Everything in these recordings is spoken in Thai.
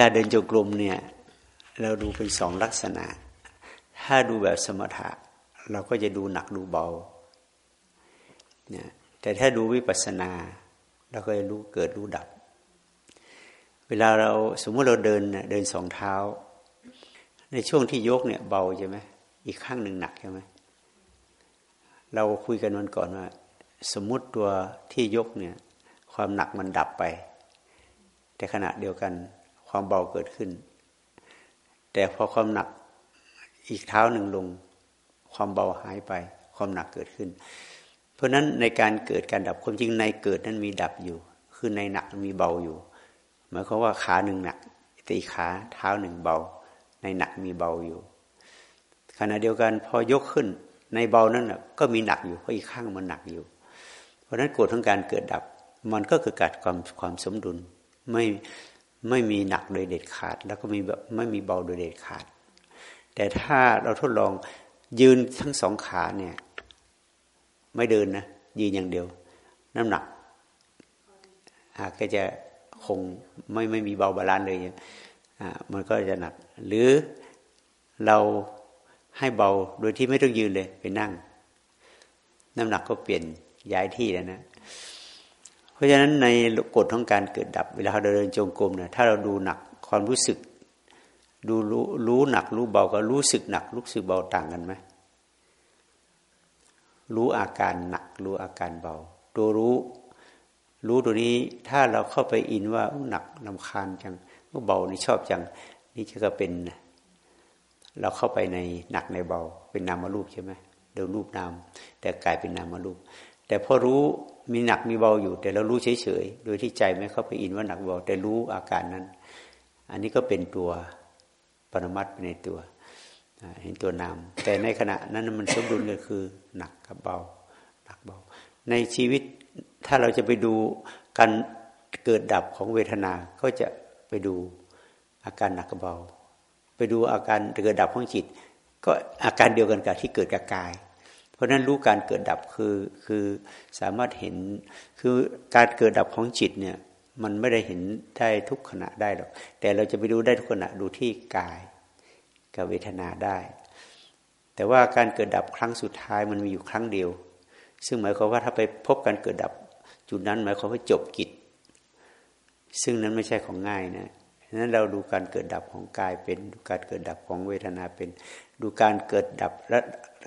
ลาเดินจงกรมเนี่ย เราดูเป็นสองลักษณะ ถ้าดูแบบสมถะ เราก็จะดูหนักดูเบาเนี่ยแต่ถ้าดูวิปัสสนา เราก็จะรู้เกิดรู้ดับ เวลาเราสมมติเราเดินเดินสองเท้า ในช่วงที่ยกเนี่ยเบาใช่ไหมอีกข้างหนึ่งหนักใช่ไหมเราคุยกันวันก่อนว่า สมมติตัวที่ยกเนี่ย ความหนักมันดับไป แต่ขณะเดียวกัน ความเบาเกิดขึ้น แต่พอความหนักอีกเท้าหนึ่งลง ความเบาหายไป ความหนักเกิดขึ้น เพราะฉะนั้นในการเกิดการดับความจริงในเกิดนั้นมีดับอยู่ คือในหนักมีเบาอยู่หมายความว่าขาหนึ่งหนักตีขาเท้าหนึ่งเบา ในหนักมีเบาอยู่ ขณะเดียวกันพอยกขึ้นในเบานั้นก็มีหนักอยู่เพราะอีกข้างมันหนักอยู่ เพราะฉะนั้นกฎของการเกิดดับมันก็คือการความความสมดุล ไม่ ไม่มีหนักโดยเด็ดขาด แล้วก็มีแบบไม่มีเบาโดยเด็ดขาด แต่ถ้าเราทดลองยืนทั้งสองขาเนี่ย ไม่เดินนะยืนอย่างเดียว น้ำหนักอาก็จะคงไม่ไม่มีเบาบาลานเลยอ่ามันก็จะหนัก หรือเราให้เบาโดยที่ไม่ต้องยืนเลยไปนั่ง น้ำหนักก็เปลี่ยนย้ายที่แล้วนะ เพราะฉะนั้นในกฎของการเกิดดับ เวลาเราเดินจงกรมเนี่ยถ้าเราดูหนักความรู้สึก ดูรู้รู้หนักรู้เบาก็รู้สึกหนักรู้สึกเบาต่างกันไหมรู้อาการหนักรู้อาการเบา ตัวรู้ รู้ตัวนี้ถ้าเราเข้าไปอินว่าหนักลำคาญจังเบานี่ชอบจัง นี่จะก็เป็น เราเข้าไปในหนักในเบา เป็นนามรูปใช่ไหมเดี๋ยวรูปนาม แต่กลายเป็นนามรูป แต่พอรู้ มีหนักมีเบาอยู่ แต่เรารู้เฉยๆโดยที่ใจไม่เข้าไปอินว่าหนักเบาแต่รู้อาการนั้น อันนี้ก็เป็นตัวปรมัตในตัวเห็นตัวนาม แต่ในขณะนั้นมันสมดุลก็คือหนักกับเบาหนักเบา ในชีวิตถ้าเราจะไปดูการเกิดดับของเวทนาก็จะไปดูอาการหนักกับเบา ไปดูอาการเกิดดับของจิต ก็อาการเดียวกันกับที่เกิดกับกาย ราะนั้นรู้การเกิดดับคือคือสามารถเห็นคือการเกิดดับของจิตเนี่ยมันไม่ได้เห็นได้ทุกขณะได้หรอกแต่เราจะไปดูได้ทุกขณะดูที่กายกับเวทนาได้ แต่ว่าการเกิดดับครั้งสุดท้ายมันมีอยู่ครั้งเดียว ซึ่งหมายความว่าถ้าไปพบการเกิดดับจุดนั้นหมายความว่าจบกิจ ซึ่งนั้นไม่ใช่ของง่ายนะนั้นเราดูการเกิดดับของกายเป็นดูการเกิดดับของเวทนาเป็น ดูการเกิดดับและ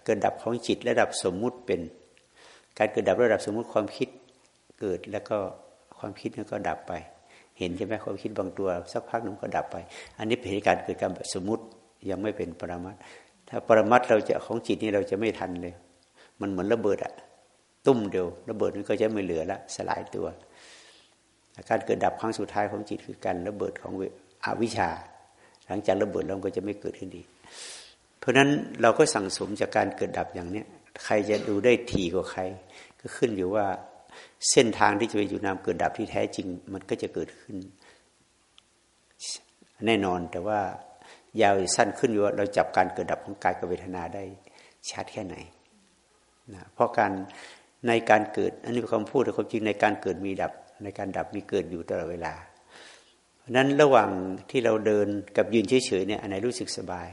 เกิดดับของจิตระดับสมมุติเป็น การเกิดดับระดับสมมุติความคิดเกิดแล้วก็ความคิดนั้นก็ดับไป เห็นใช่ไหมความคิดบางตัวสักพักหนึ่งก็ดับไป อันนี้เป็นการเกิดการสมมุติยังไม่เป็นปรมัตถ้าปรมัตเราจะของจิตนี่เราจะไม่ทันเลย มันเหมือนระเบิดอะตุ้มเดียวระเบิดมันก็จะไม่เหลือละสลายตัวการเกิดดับครั้งสุดท้ายของจิตคือการระเบิดของอวิชชา หลังจากระเบิดแล้วก็จะไม่เกิดขึ้นดีเพ ราะนั้นเราก็สั่งสมจากการเกิดดับอย่างเนี้ยใครจะดูได้ทีกว่าใคร ก็ขึ้นอยู่ว่าเส้นทางที่จะไปอยู่นามเกิดดับที่แท้จริง มันก็จะเกิดขึ้น แน่นอนแต่ว่ายาวสั้นขึ้นอยู่ว่าเราจับการเกิดดับของกายกับเวทนาได้ชัดแค่ไหนนะเพราะการในการเกิดอันนี้เป็นคำพูดแต่ความจริงในการเกิดมีดับ ในการดับมีเกิดอยู่ตลอดเวลา เพราะนั้นระหว่างที่เราเดินกับยืนเฉยๆเนี่ยอันไหนรู้สึกสบาย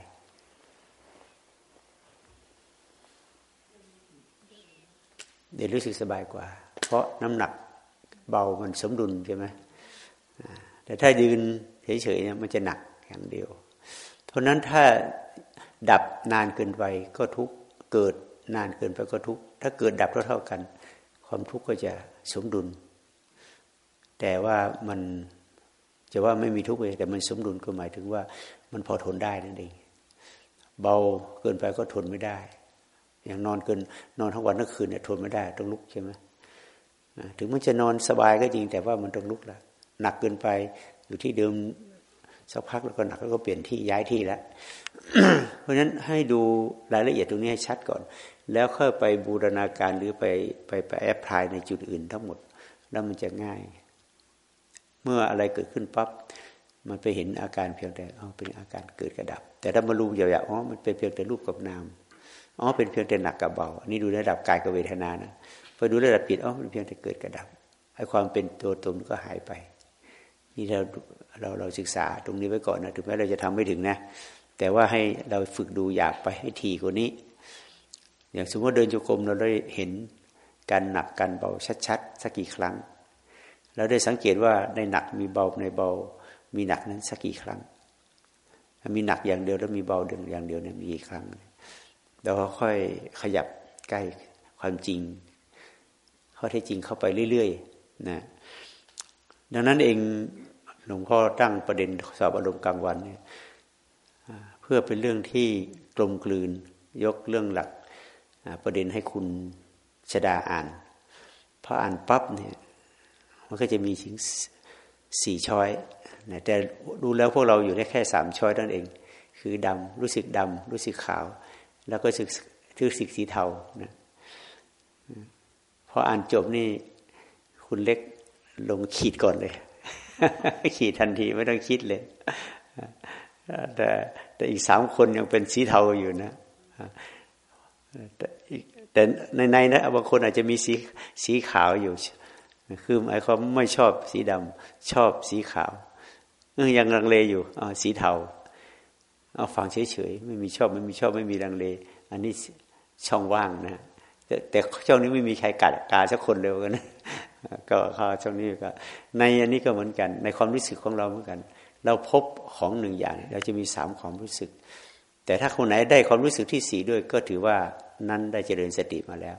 เดี๋ยวรู้สึกสบายกว่า เพราะน้ำหนักเบามันสมดุลใช่ไหมแต่ถ้ายืนเฉยๆเนี่ยมันจะหนักอย่างเดียว เพราะนั้นถ้าดับนานเกินไปก็ทุกเกิดนานเกินไปก็ทุกถ้าเกิดดับเท่าๆกัน ความทุกข์ก็จะสมดุล แต่ว่ามันจะว่าไม่มีทุกข์เลยแต่มันสมดุลก็หมายถึงว่า มันพอทนได้นั่นเองเบาเกินไปก็ทนไม่ได้ อย่างนอนเกินนอนทั้งวันทั้งคืนเนี่ยทนไม่ได้ต้องลุกใช่ไหมถึงมันจะนอนสบายก็จริง แต่ว่ามันต้องลุกละหนักเกินไปอยู่ที่เดิมสักพักแล้วก็หนักแล้วก็เปลี่ยนที่ย้ายที่แล้วเพราะฉะนั้นให้ดูรายละเอียดตรงนี้ให้ชัดก่อน แล้วค่อยไปบูรณาการหรือไปไปไปแอพพลายในจุดอื่นทั้งหมด แล้วมันจะง่าย เมื่ออะไรเกิดขึ้นปั๊บมันไปเห็นอาการเพียงแต่อ๋อเป็นอาการเกิดกระดับ แต่ถ้ามารู้ยาวๆอ๋อมันเป็นเพียงแต่รูปกับนาม อ๋อเป็นเพียงแต่หนักกับเบาอันนี้ดูระดับกายกับเวทนานะพอดูระดับจิตอ๋อมันเพียงแต่เกิดกระดับไอ้ความเป็นตัวตนก็หายไป นี่เราเราเราศึกษาตรงนี้ไว้ก่อนนะถึงแม้เราจะทำไม่ถึงนะ แต่ว่าให้เราฝึกดูอยากไปให้ทีกว่านี้ อย่างสมมติเดินจงกรมเราได้เห็นการหนักการเบาชัดๆสักกี่ครั้ง เราได้สังเกตว่าในหนักมีเบาในเบา มีหนักนั้นสักกี่ครั้ง มีหนักอย่างเดียวแล้วมีเบาเดิงอย่างเดียวเนี่ยมีกี่ครั้งเราค่อยขยับใกล้ความจริง ข้อเท็จจริงเข้าไปเรื่อยๆนะดังนั้นเองหลวงพ่อตั้งประเด็นสอบอารมณ์กลางวันเนี่ยเพื่อเป็นเรื่องที่กลมกลืนยกเรื่องหลักประเด็นให้คุณชดาอ่านพออ่านปั๊บเนี่ยมันก็จะมีถึงสี่ช้อยนะแต่ดูแล้วพวกเราอยู่ได้แค่สามช้อยนั่นเอง คือดำรู้สึกดำรู้สึกขาว แล้วก็รู้สึกสึกสีเทานะพออ่านจบนี่คุณเล็กลงขีดก่อนเลย ขีดทันทีไม่ต้องคิดเลย แต่แต่อีกสามคนยังเป็นสีเทาอยู่นะแต่ในในนะบางคนอาจจะมีสีสีขาวอยู่ คือหมายความไม่ชอบสีดำชอบสีขาวยังลังเลอยู่อ๋อสีเทา เอาฟังเฉยๆไม่มีชอบไม่มีชอบไม่มีลังเล อันนี้ช่องว่างนะแต่แต่ช่องนี้ไม่มีใครกัดกาสักคนเดียวกันนะก็ข้าช่องนี้ก็ ในอันนี้ก็เหมือนกัน ในความรู้สึกของเราเหมือนกัน เราพบของหนึ่งอย่าง เราจะมีสามความรู้สึก แต่ถ้าคนไหนได้ความรู้สึกที่สี่ด้วย ก็ถือว่านั้นได้เจริญสติมาแล้ว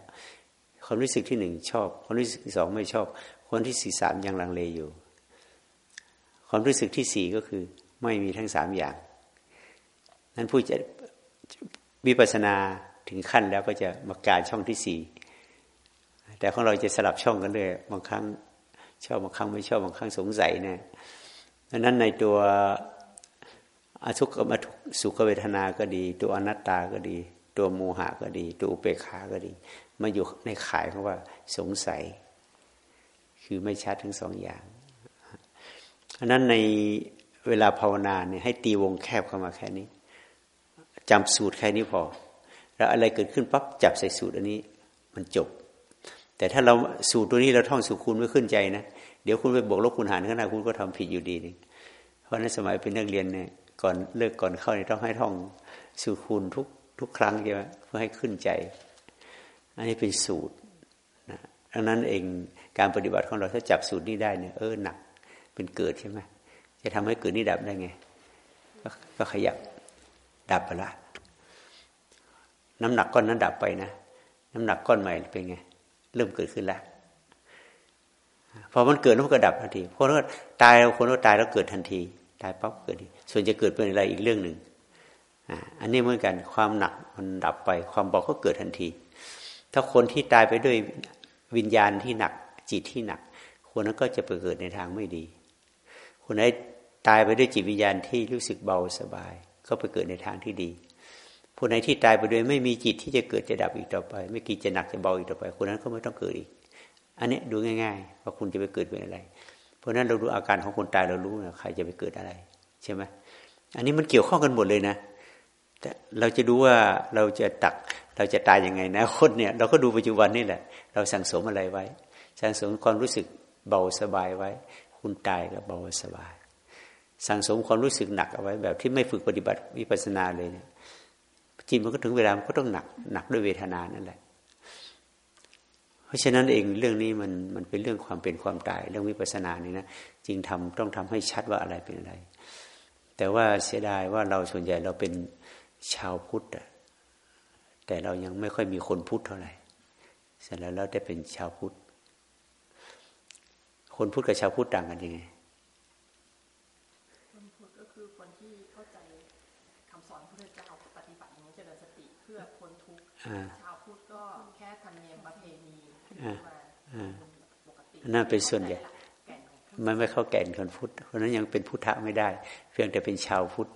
ความรู้สึกที่หนึ่งชอบ ความรู้สึกที่สองไม่ชอบ คนที่สี่สามยังลังเลอยู่ ความรู้สึกที่สี่ก็คือไม่มีทั้งสามอย่าง นั้นผู้จะวิปัสนาถึงขั้นแล้วก็จะมาการช่องที่สี่แต่ของเราจะสลับช่องกันเลยบางครั้งชอบบางครั้งไม่ชอบบางครั้งสงสัยเนี่ยดังนั้นในตัวอทุกขมทุกสุขเวทนาก็ดี ตัวอนัตตาก็ดี ตัวโมหะก็ดี ตัวอุเบกขาก็ดี มาอยู่ในข่ายเพราะว่าสงสัย คือไม่ชัดทั้งสองอย่างอันนั้นในเวลาภาวนาเนี่ยให้ตีวงแคบเข้ามาแค่นี้ จำสูตรแค่นี้พอ แล้วอะไรเกิดขึ้นปั๊บจับใส่สูตรอันนี้มันจบ แต่ถ้าเราสูตรตัวนี้เราท่องสูตรคูณไม่ขึ้นใจนะเดี๋ยวคุณไปบวกลบคูณหารข้างหน้าคุณก็ทำผิดอยู่ดีนี่เพราะในสมัยเป็นนักเรียนเนี่ยก่อนเลิกก่อนเข้าเนี่ยต้องให้ท่องสูตรคูณทุกทุกครั้งใช่ไหมเพื่อให้ขึ้นใจ อันนี้เป็นสูตรนะดังนั้นเองการปฏิบัติของเราถ้าจับสูตรนี้ได้เนี่ยเออหนักเป็นเกิดใช่ไหมจะทำให้เกิดนี่ดับได้ไง ก็ขยับ ดับไปละ น้ำหนักก้อนนั้นดับไปนะ น้ำหนักก้อนใหม่เป็นไง เริ่มเกิดขึ้นแล้วพอมันเกิดมันก็ดับทันทีพอตายเราคนก็ตายแล้วเกิดทันที ตายปั๊บเกิดดีส่วนจะเกิดเป็นอะไรอีกเรื่องหนึ่งอันนี้เหมือนกันความหนักมันดับไป ความเบาก็เกิดทันที ถ้าคนที่ตายไปด้วยวิญญาณที่หนักจิตที่หนัก คนนั้นก็จะไปเกิดในทางไม่ดี คนไหนตายไปด้วยจิตวิญญาณที่รู้สึกเบาสบาย ก็ไปเกิดในทางที่ดี ผู้ไหนที่ตายไปโดยไม่มีจิตที่จะเกิดจะดับอีกต่อไป ไม่กี่จะหนักจะเบาอีกต่อไป คนนั้นก็ไม่ต้องเกิดอีก อันนี้ดูง่ายๆว่าคุณจะไปเกิดเป็นอะไร เพราะนั้นเราดูอาการของคนตายเรารู้นะใครจะไปเกิดอะไรใช่ไหมอันนี้มันเกี่ยวข้องกันหมดเลยนะแต่เราจะดูว่าเราจะตักเราจะตายยังไงนะคนเนี่ยเราก็ดูปัจจุบันนี่แหละ เราสั่งสมอะไรไว้ สั่งสมความรู้สึกเบาสบายไว้ คุณตายก็เบาสบาย สั่งสมความรู้สึกหนักเอาไว้ แบบที่ไม่ฝึกปฏิบัติวิปัสสนาเลยเนี่ยจิตมันก็ถึงเวลามันก็ต้องหนักหนักด้วยเวทนานั่นแหละ เพราะฉะนั้นเองเรื่องนี้มันมันเป็นเรื่องความเป็นความตายเรื่องวิปัสสนานี่นะจริงทำต้องทำให้ชัดว่าอะไรเป็นอะไร แต่ว่าเสียดายว่าเราส่วนใหญ่เราเป็นชาวพุทธแต่เรายังไม่ค่อยมีคนพุทธเท่าไหร่เสร็จแล้วเราได้เป็นชาวพุทธคนพุทธกับชาวพุทธต่างกันยังไง ชาวพุทธก็แค่ธรรมเนียมประเพณีปกตินั่นเป็นส่วนใหญ่มันไม่เข้าแก่นคนพุทธเพราะนั้นยังเป็นพุทธะไม่ได้ เพียงแต่เป็นชาวพุทธ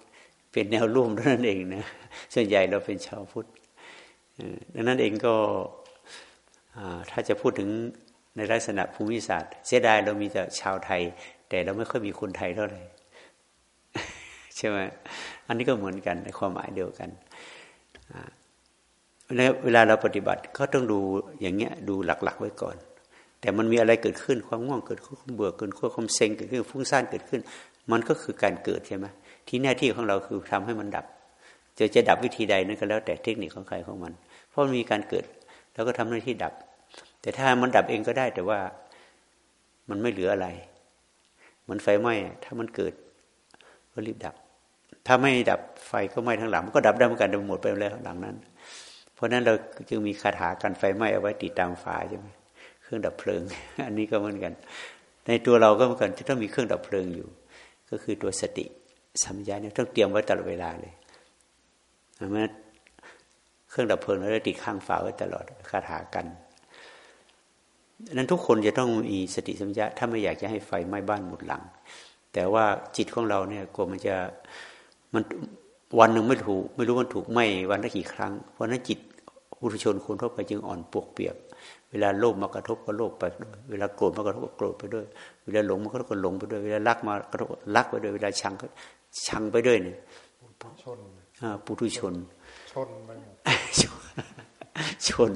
เป็นแนวร่วมเท่านั้นเองนะส่วนใหญ่เราเป็นชาวพุทธดังนั้นเองก็ถ้าจะพูดถึงในลักษณะภูมิศาสตร์ เสียดายเรามีแต่ชาวไทย แต่เราไม่ค่อยมีคนไทยเท่าไหร่ใช่ไหมอันนี้ก็เหมือนกันในความหมายเดียวกัน แล้วเวลาเราปฏิบัติก็ต้องดูอย่างเงี้ยดูหลัก ๆ ไว้ก่อน แต่มันมีอะไรเกิดขึ้นความง่วงเกิดขึ้นความเบื่อเกิดขึ้นความเซ็งเกิดขึ้นฟุ้งซ่านเกิดขึ้น มันก็คือการเกิดใช่ไหมที่หน้าที่ของเราคือทำให้มันดับ จะจะดับวิธีใดนั่นก็แล้วแต่เทคนิคของใครของมัน เพราะมันมีการเกิดแล้วก็ทำหน้าที่ดับ แต่ถ้ามันดับเองก็ได้แต่ว่ามันไม่เหลืออะไรเหมันไฟไหม้ถ้ามันเกิดก็รีบดับ ถ้าไม่ดับไฟก็ไหม้ทั้งหลังมันก็ดับได้เหมือนกันหมดไปแล้วหลังนั้น เพราะนั้นเราจึงมีคาถากันไฟไหม้เอาไว้ติดตามฝาใช่ไหมเครื่องดับเพลิง อันนี้ก็เหมือนกัน ในตัวเราก็เหมือนกันจะต้องมีเครื่องดับเพลิงอยู่ ก็คือตัวสติสัมยาเนี่ยต้องเตรียมไว้ตลอดเวลาเลยมันเครื่องดับเพลิงเราได้ติดข้างฝาไว้ตลอดคาถากันนั้นทุกคนจะต้องมีสติสัมยาถ้าไม่อยากจะให้ไฟไหม้บ้านหมดหลัง แต่ว่าจิตของเราเนี่ยกลัวมันจะมันวันหนึ่งไม่ถูก ไม่รู้มันถูกไหมวันละกี่ครั้ง เพราะนั้นจิต อุทุชนคนทั่วไปจึงอ่อนปวกเปียก เวลาโลภมากระทบก็โลภไปด้วยเวลาโกรธมากระทบก็โกรธไปด้วย เวลาหลงมันก็หลงไปด้วย เวลารักมากระทบรักไปด้วย เวลาชังก็ชังไปด้วยเนี่ยชนปุถุชน ชนไปชน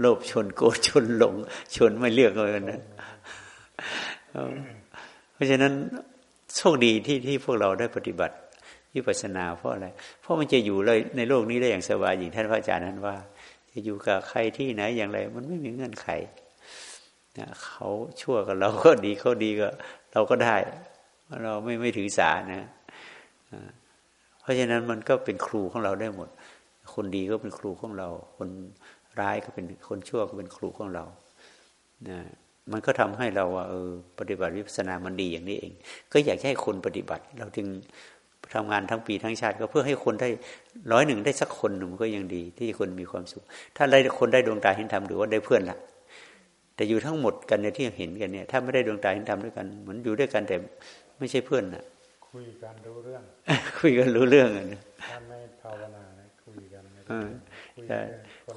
โลภชนโกรธชนหลง ชนไม่เลือกเลยนะ เพราะฉะนั้นโชคดีที่ที่พวกเราได้ปฏิบัติวิปัสสนาเพราะอะไร เพราะมันจะอยู่เลยในโลกนี้ได้อย่างสบายอย่างท่านพระอาจารย์นั้นว่า จะอยู่กับใครที่ไหนอย่างไร มันไม่มีเงื่อนไขนะเขาชั่วกับเราก็ดีเขาดีก็เราก็ได้ เราไม่ไม่ถือสานะเพราะฉะนั้นมันก็เป็นครูของเราได้หมด คนดีก็เป็นครูของเรา คนร้ายก็เป็นคนชั่วก็เป็นครูของเรานะมันก็ทำให้เราว่าเออปฏิบัติวิปัสสนามันดีอย่างนี้เอง ก็อยากให้คนปฏิบัติ เราจึง ทำงานทั้งปีทั้งชาติ ก็เพื่อให้คนได้ร้อยหนึ่งได้สักคนหนึ่งก็ยังดี ที่คนมีความสุข ถ้าได้คนได้ดวงตาเห็นธรรมหรือว่าได้เพื่อนละแต่อยู่ทั้งหมดกันเนี่ยที่เห็นกันเนี่ย ถ้าไม่ได้ดวงตาเห็นธรรมด้วยกันเหมือนอยู่ด้วยกันแต่ไม่ใช่เพื่อนนะคุยกันรู้เรื่อง คุยกันรู้เรื่องอะนะถ้าไม่ภาวนาคุยกัน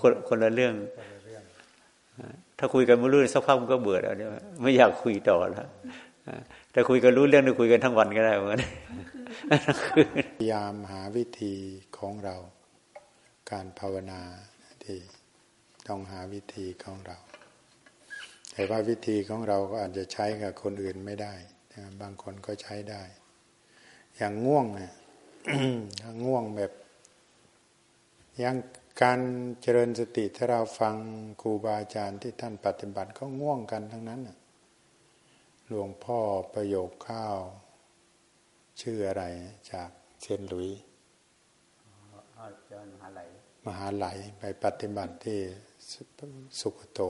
คนคนละเรื่อง ถ้าคุยกันไม่รู้สักพักมันก็เบื่อแล้วเนี่ยไม่อยากคุยต่อแล้วแต่คุยกันรู้เรื่องจะคุยกันทั้งวันก็ได้เหมือนกัน พยายามหาวิธีของเรา การภาวนาที่ต้องหาวิธีของเรา แต่ว่าวิธีของเราก็อาจจะใช้กับคนอื่นไม่ได้บางคนก็ใช้ได้ อย่างง่วงเนี่ยง่วงแบบยังการเจริญสติถ้าเราฟังครูบาอาจารย์ที่ท่านปฏิบัติก็ง่วงกันทั้งนั้นหลวงพ่อประโยคข้าว ชื่ออะไรจากเชนหลุยมหาไหลไปปฏิบัติที่สุขโต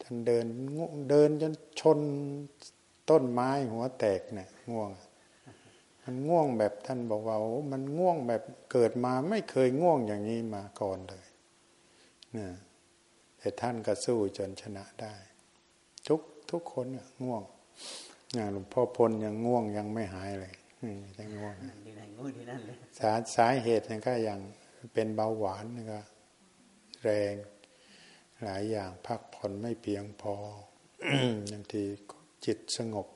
ท่านเดินเดินจนชนต้นไม้หัวแตกเนี่ยง่วง มันง่วงแบบท่านบอกว่าโอ้มันง่วงแบบเกิดมาไม่เคยง่วงอย่างนี้มาก่อนเลยนะแต่ท่านก็สู้จนชนะได้ ทุกทุกคนง่วงอย่างหลวงพ่อพลยังง่วงยังไม่หายเลย ยังง่วงสาสาเหตุนั่นก็อย่างเป็นเบาหวานนี่ก็แรง หลายอย่างพักผ่อนไม่เพียงพอบางทีจิตสงบ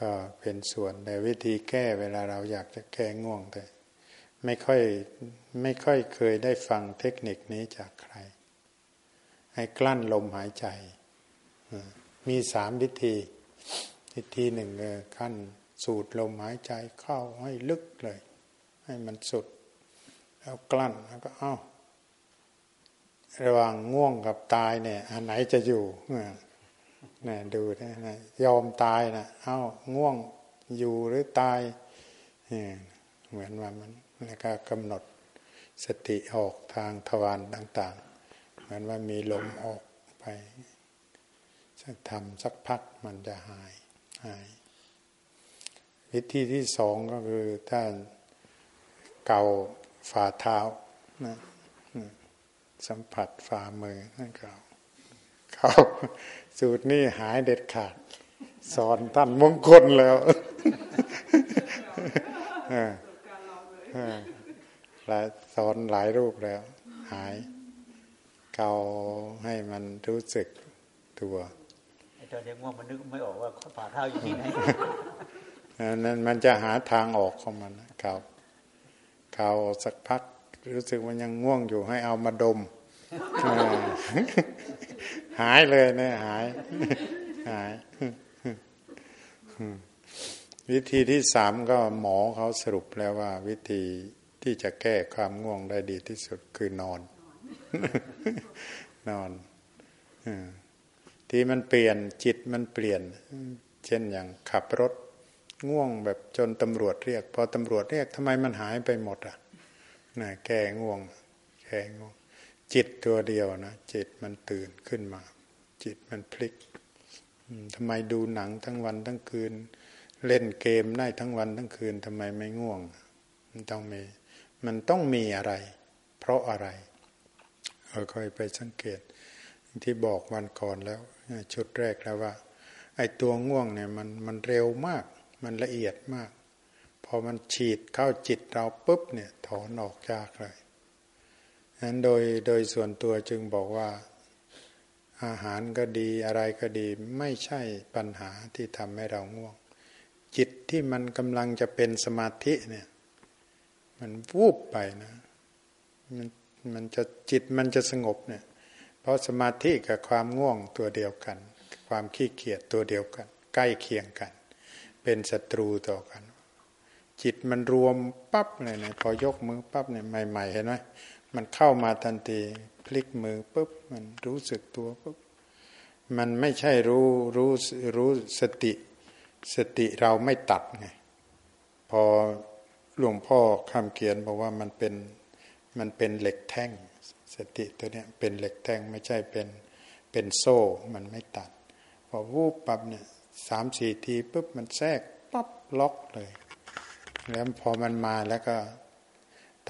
ก็เป็นส่วนในวิธีแก้เวลาเราอยากจะแก้ง่วงแต่ไม่ค่อยไม่ค่อยเคยได้ฟังเทคนิคนี้จากใคร ให้กลั้นลมหายใจ มีสามวิธีวิธีหนึ่งขั้น สูดลมหายใจเข้าให้ลึกเลย ให้มันสุด แล้วกลั้นแล้วก็เอ้า ระหว่างง่วงกับตายเนี่ย อันไหนจะอยู่เนะดูนะยอมตายนะเอาง่วงอยู่หรือตายเหมือนว่ามันแล้วก็กำหนดสติออกทางทวารต่าง ๆ เหมือนว่ามีลมออกไปสักทำสักพักมันจะหายหาย วิธีที่สองก็คือถ้าเกาฝ่าเท้านะสัมผัสฝ่ามือนั่นเกาเขาสูตรนี้หายเด็ดขาด สอนท่านมงคลแล้วหลายสอนหลายรูปแล้ว หาย เกาให้มันรู้สึกตัวไอ้ตอนเด็กง่วงมันนึกไม่ออกว่าฝ่าเท้าอยู่ที่ไหน นั่นมันจะหาทางออกของมันเกาเกาสักพัก รู้สึกมันยังง่วงอยู่ให้เอามาดม หายเลยเนี่ยหาย หาย วิธีที่สามก็หมอเขาสรุปแล้วว่า วิธีที่จะแก้ความง่วงได้ดีที่สุดคือนอน นอนที่มันเปลี่ยนจิตมันเปลี่ยน เช่นอย่างขับรถ ง่วงแบบจนตำรวจเรียก พอตำรวจเรียกทำไมมันหายไปหมดอะนะแก้ง่วง แก้ง่วง จิตตัวเดียวนะจิตมันตื่นขึ้นมา จิตมันพลิกทำไมดูหนังทั้งวันทั้งคืน เล่นเกมได้ทั้งวันทั้งคืนทำไมไม่ง่วง มันต้องมี มันต้องมีอะไร เพราะอะไรค่อยไปสังเกต ที่บอกวันก่อนแล้วชุดแรกแล้วว่า ไอ้ตัวง่วงเนี่ยมันมันเร็วมาก มันละเอียดมาก พอมันฉีดเข้าจิตเราปุ๊บเนี่ยถอนออกยากเลยนั้นโดยโดยส่วนตัวจึงบอกว่า อาหารก็ดีอะไรก็ดีไม่ใช่ปัญหาที่ทำให้เราง่วง จิตที่มันกำลังจะเป็นสมาธิเนี่ย มันวูบไปนะมันมันจะจิตมันจะสงบเนี่ย เพราะสมาธิกับความง่วงตัวเดียวกัน ความขี้เกียจตัวเดียวกัน ใกล้เคียงกัน เป็นศัตรูต่อกัน จิตมันรวมปั๊บเลยเนี่ยพอยกมือปั๊บเนี่ยใหม่ๆเห็นไหมมันเข้ามาทันทีพลิกมือปุ๊บมันรู้สึกตัวปุ๊บมันไม่ใช่รู้รู้รู้สติ สติเราไม่ตัดไงพอหลวงพ่อคำเขียนบอกว่ามันเป็นมันเป็นเหล็กแท่ง สติตัวเนี้ยเป็นเหล็กแท่งไม่ใช่เป็นเป็นโซ่มันไม่ตัดพอวูบปั๊บเนี่ย สามสี่ทีปุ๊บมันแทรกปั๊บล็อกเลย แล้วพอมันมาแล้วก็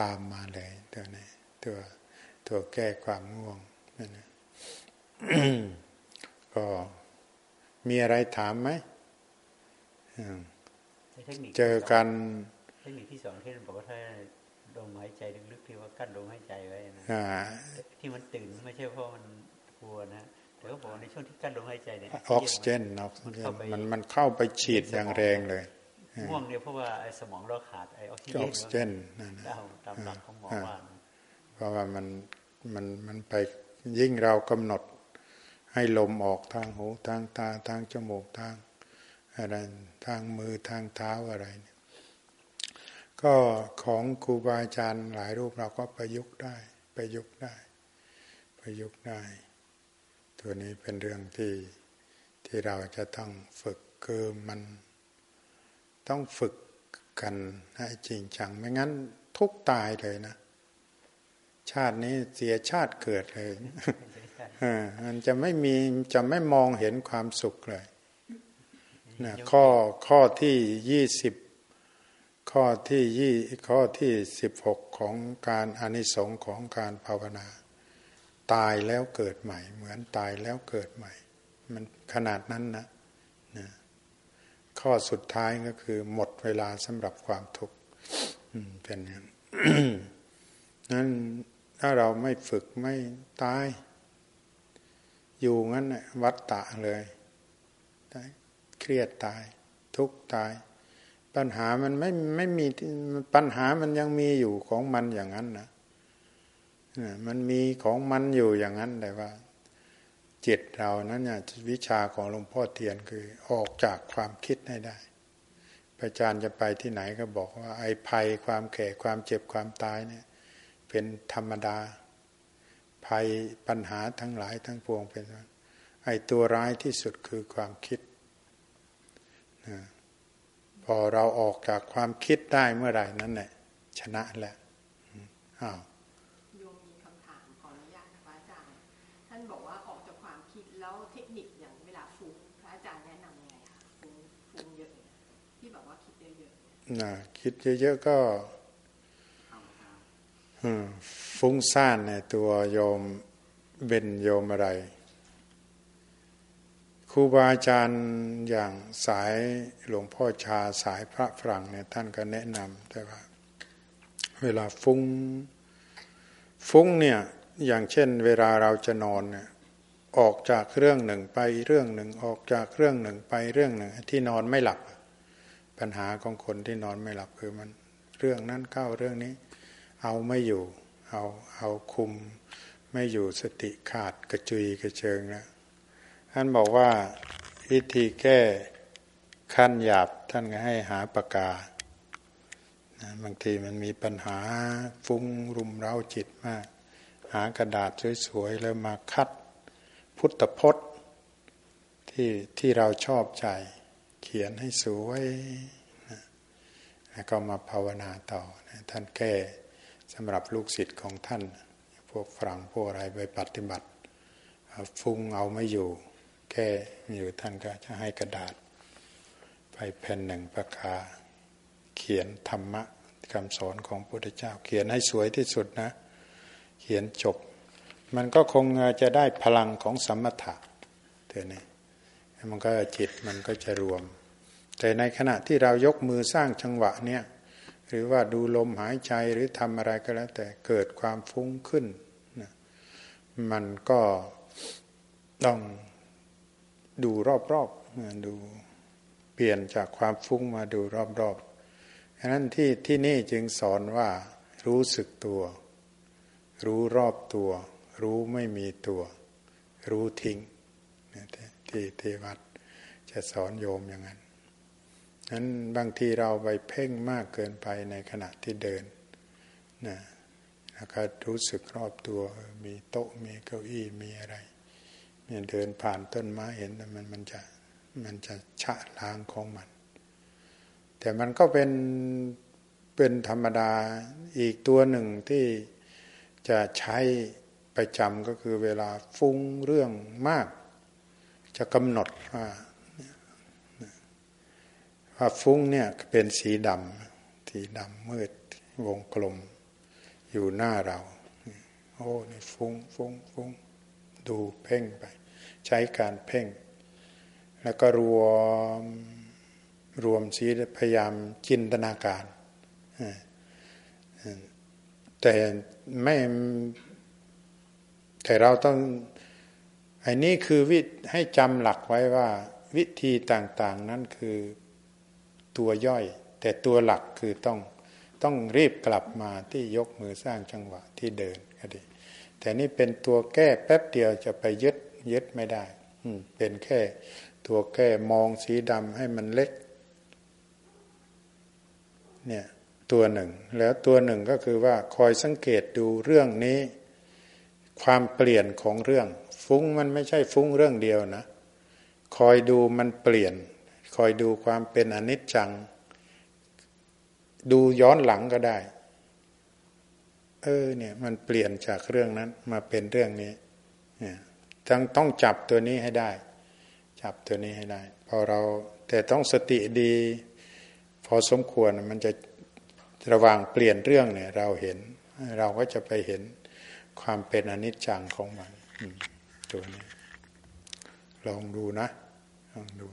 ตามมาเลยตัวนี้ตัวตัวแก้ความง่วงนั่นนะก็มีอะไรถามไหมเจอกันเทคนิคที่สองที่เราบอกว่าถ้าลมหายใจลึกๆที่ว่ากั้นลมหายใจไว้นะที่มันตื่นไม่ใช่เพราะมันกลัวนะ แต่ก็บอกในช่วงที่กั้นลมหายใจเนี่ยออกซิเจนออกซิเจนมันมันเข้าไปฉีดอย่างแรงเลยง่วงเนี่ยเพราะว่าไอ้สมองเราขาดไอ้ออกซิเจนนั่นตามหลักของหมอว่าเพราะว่ามันมันมันไปยิ่งเรากำหนด ให้ลมออกทางหูทางตาทางจมูกทางอะไรทางมือทางเท้าอะไรเนี่ยก็ของครูบาอาจารย์หลายรูปเราก็ประยุกต์ได้ประยุกต์ได้ประยุกต์ได้ ตัวนี้เป็นเรื่องที่ที่เราจะต้องฝึกคือมันต้องฝึกกันให้จริงจัง ไม่งั้นทุกตายเลยนะ ชาตินี้เสียชาติเกิดเลยมันจะไม่มีจะไม่มองเห็นความสุขเลยนะข้อข้อที่ยี่สิบข้อที่ยี่ข้อที่สิบหกของการอนิสงค์ของการภาวนา ตายแล้วเกิดใหม่ เหมือนตายแล้วเกิดใหม่ มันขนาดนั้นนะนะข้อสุดท้ายก็คือ หมดเวลาสำหรับความทุกข์เป็นอย่างนั้นถ้าเราไม่ฝึกไม่ตาย อยู่งั้นวัดตะเลยเครียดตาย ทุกตาย ปัญหามันไม่ไม่มีปัญหามันยังมีอยู่ของมันอย่างนั้นนะ มันมีของมันอยู่อย่างนั้นแต่ว่า จิตเรานั้นเนี่ยวิชาของหลวงพ่อเทียนคือออกจากความคิดให้ได้พระอาจารย์จะไปที่ไหนก็บอกว่า ไอ้ภัยความแก่ความเจ็บความตายเนี่ย เป็นธรรมดา ภัยปัญหาทั้งหลายทั้งปวงเป็นไอ้ตัวร้ายที่สุดคือความคิดพอเราออกจากความคิดได้เมื่อไหร่นั้นแหละชนะแล้วอ้าว นะคิดเยอะๆก็ฟุ้งซ่านในตัวโยมเบนโยมอะไรครูบาอาจารย์อย่างสายหลวงพ่อชาสายพระฝรั่งเนี่ยท่านก็แนะนำแต่ว่า เวลาฟุ้ง ฟุ้งเนี่ยอย่างเช่น เวลาเราจะนอนเนี่ยออกจากเรื่องหนึ่งไปเรื่องหนึ่งออกจากเรื่องหนึ่งไปเรื่องหนึ่งที่นอนไม่หลับ ปัญหาของคนที่นอนไม่หลับคือมันเรื่องนั้นเข้าเรื่องนี้ เอาไม่อยู่ เอาเอาคุม ไม่อยู่สติขาดกระจุยกระเจิงแล้วท่านบอกว่าวิธีแก้ขั้นหยาบท่านก็ให้หาปากกานะบางทีมันมีปัญหาฟุ้งรุมเร้าจิตมาก หากระดาษสวยๆแล้วมาคัดพุทธพจน์ที่ที่เราชอบใจ ขียนให้สวยนะแล้วก็มาภาวนาต่อนะท่านแก้สำหรับลูกศิษย์ของท่าน พวกฝรั่งพวกอะไรไปปฏิบัติฟุ้งเอาไม่อยู่ แก้อยู่ท่านก็จะให้กระดาษ ไปแผ่นหนึ่งประกาเขียนธรรมะคำสอนของพระพุทธเจ้า เขียนให้สวยที่สุดนะ เขียนจบ มันก็คงจะได้พลังของสมถะเดี๋ยวนี้มันก็จิตมันก็จะรวม แต่ในขณะที่เรายกมือสร้างจังหวะเนี่ยหรือว่าดูลมหายใจหรือทำอะไรก็แล้ว แต่เกิดความฟุ้งขึ้นนะมันก็ต้องดูรอบๆดูเปลี่ยนจากความฟุ้งมาดูรอบๆฉะนั้นที่ที่นี่จึงสอนว่า รู้สึกตัว รู้รอบตัว รู้ไม่มีตัว รู้ทิ้งที่ที่วัดจะสอนโยมอย่างนั้น นั้นบางทีเราไปเพ่งมากเกินไปในขณะที่เดินนะแล้วก็รู้สึกรอบตัวมีโต๊ะมีเก้าอี้มีอะไรเนี่ยเดินผ่านต้นไม้เห็นมันมันจะมันจะชะล้างของมัน แต่มันก็เป็นเป็นธรรมดาอีกตัวหนึ่งที่จะใช้ประจำก็คือเวลาฟุ้งเรื่องมาก จะกำหนดว่า ว่าฟุ้งเนี่ยเป็นสีดำสีดำมืดวงกลม อยู่หน้าเรา โอ้นี่ฟุ้งฟุ้งฟุ้งดูเพ่งไป ใช้การเพ่ง แล้วก็รวมรวมสีพยายามจินตนาการแต่ไม่แต่เราต้องอ้นี่คือวิให้จำหลักไว้ว่า วิธีต่างๆนั้นคือ ตัวย่อย แต่ตัวหลักคือต้องต้องรีบกลับมาที่ยกมือสร้างจังหวะที่เดินก็ดี แต่นี่เป็นตัวแก้แป๊บเดียวจะไปยึดยึดไม่ได้เป็นแค่ตัวแก้มองสีดำให้มันเล็ก เนี่ยตัวหนึ่ง แล้วตัวหนึ่งก็คือว่าคอยสังเกตดูเรื่องนี้ ความเปลี่ยนของเรื่อง ฟุ้งมันไม่ใช่ฟุ้งเรื่องเดียวนะ คอยดูมันเปลี่ยน คอยดูความเป็นอนิจจัง ดูย้อนหลังก็ได้ เออเนี่ยมันเปลี่ยนจากเรื่องนั้นมาเป็นเรื่องนี้เนี่ยต้องต้องจับตัวนี้ให้ได้ จับตัวนี้ให้ได้ พอเราแต่ต้องสติดี พอสมควรมันจะระหว่างเปลี่ยนเรื่องเนี่ย เราเห็น เราก็จะไปเห็นความเป็นอนิจจังของมันตัวนี้ลองดูนะลองดู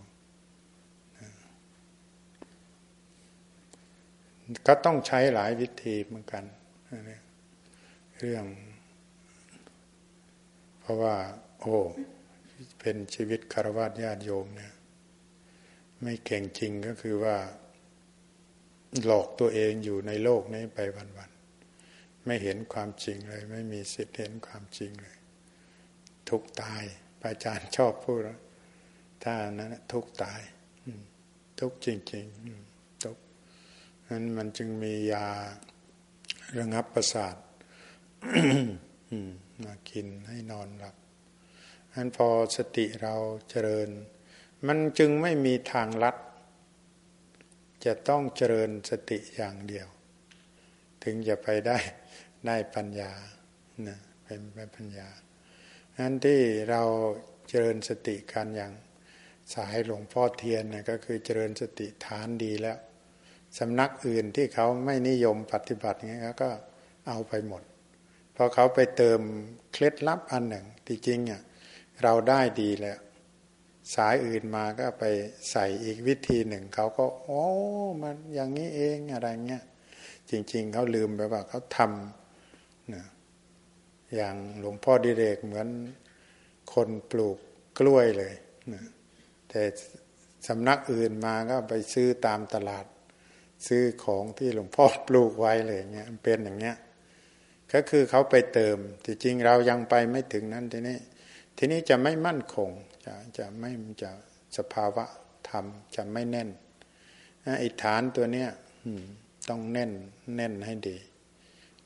ก็ต้องใช้หลายวิธีเหมือนกัน เรื่อง เพราะว่า โอ้เป็นชีวิตคารวะญาติโยมเนี่ย ไม่เก่งจริงก็คือว่า หลอกตัวเองอยู่ในโลกนี้ไปวันๆไม่เห็นความจริงเลย ไม่มีสิทธิ์เห็นความจริงเลย ทุกตายอาจารย์ชอบพูดถ้านั้นทุกตาย ทุกจริง ๆ นั้นมันจึงมียาระงับประสาทมากินให้นอนหลับนั้นพอสติเราเจริญ มันจึงไม่มีทางลัด จะต้องเจริญสติอย่างเดียว ถึงจะไปได้ได้ปัญญานะเป็นปัญญานั้นที่เราเจริญสติกันอย่างสายหลวงพ่อเทียนนะก็คือเจริญสติฐานดีแล้ว สำนักอื่นที่เขาไม่นิยมปฏิบัติเงี้ยก็เอาไปหมดพอเขาไปเติมเคล็ดลับอันหนึ่งที่จริงอะเราได้ดีแล้ว สายอื่นมาก็ไปใส่อีกวิธีหนึ่ง เขาก็ โอ้มันอย่างนี้เองอะไรเงี้ยจริง ๆ เขาลืมไปว่าเขาทำนะอย่างหลวงพ่อดิเรกเหมือนคนปลูกกล้วยเลยนะแต่สำนักอื่นมาก็ไปซื้อตามตลาด ซื้อของที่หลวงพ่อปลูกไว้เลยเงี้ยเป็นอย่างเงี้ยก็คือเขาไปเติมที่จริงเรายังไปไม่ถึงนั้นทีนี้ ทีนี้จะไม่มั่นคง จะจะไม่จะสภาวะธรรมจะไม่แน่นอ้ฐานตัวเนี้ยต้องแน่นแน่นให้ดี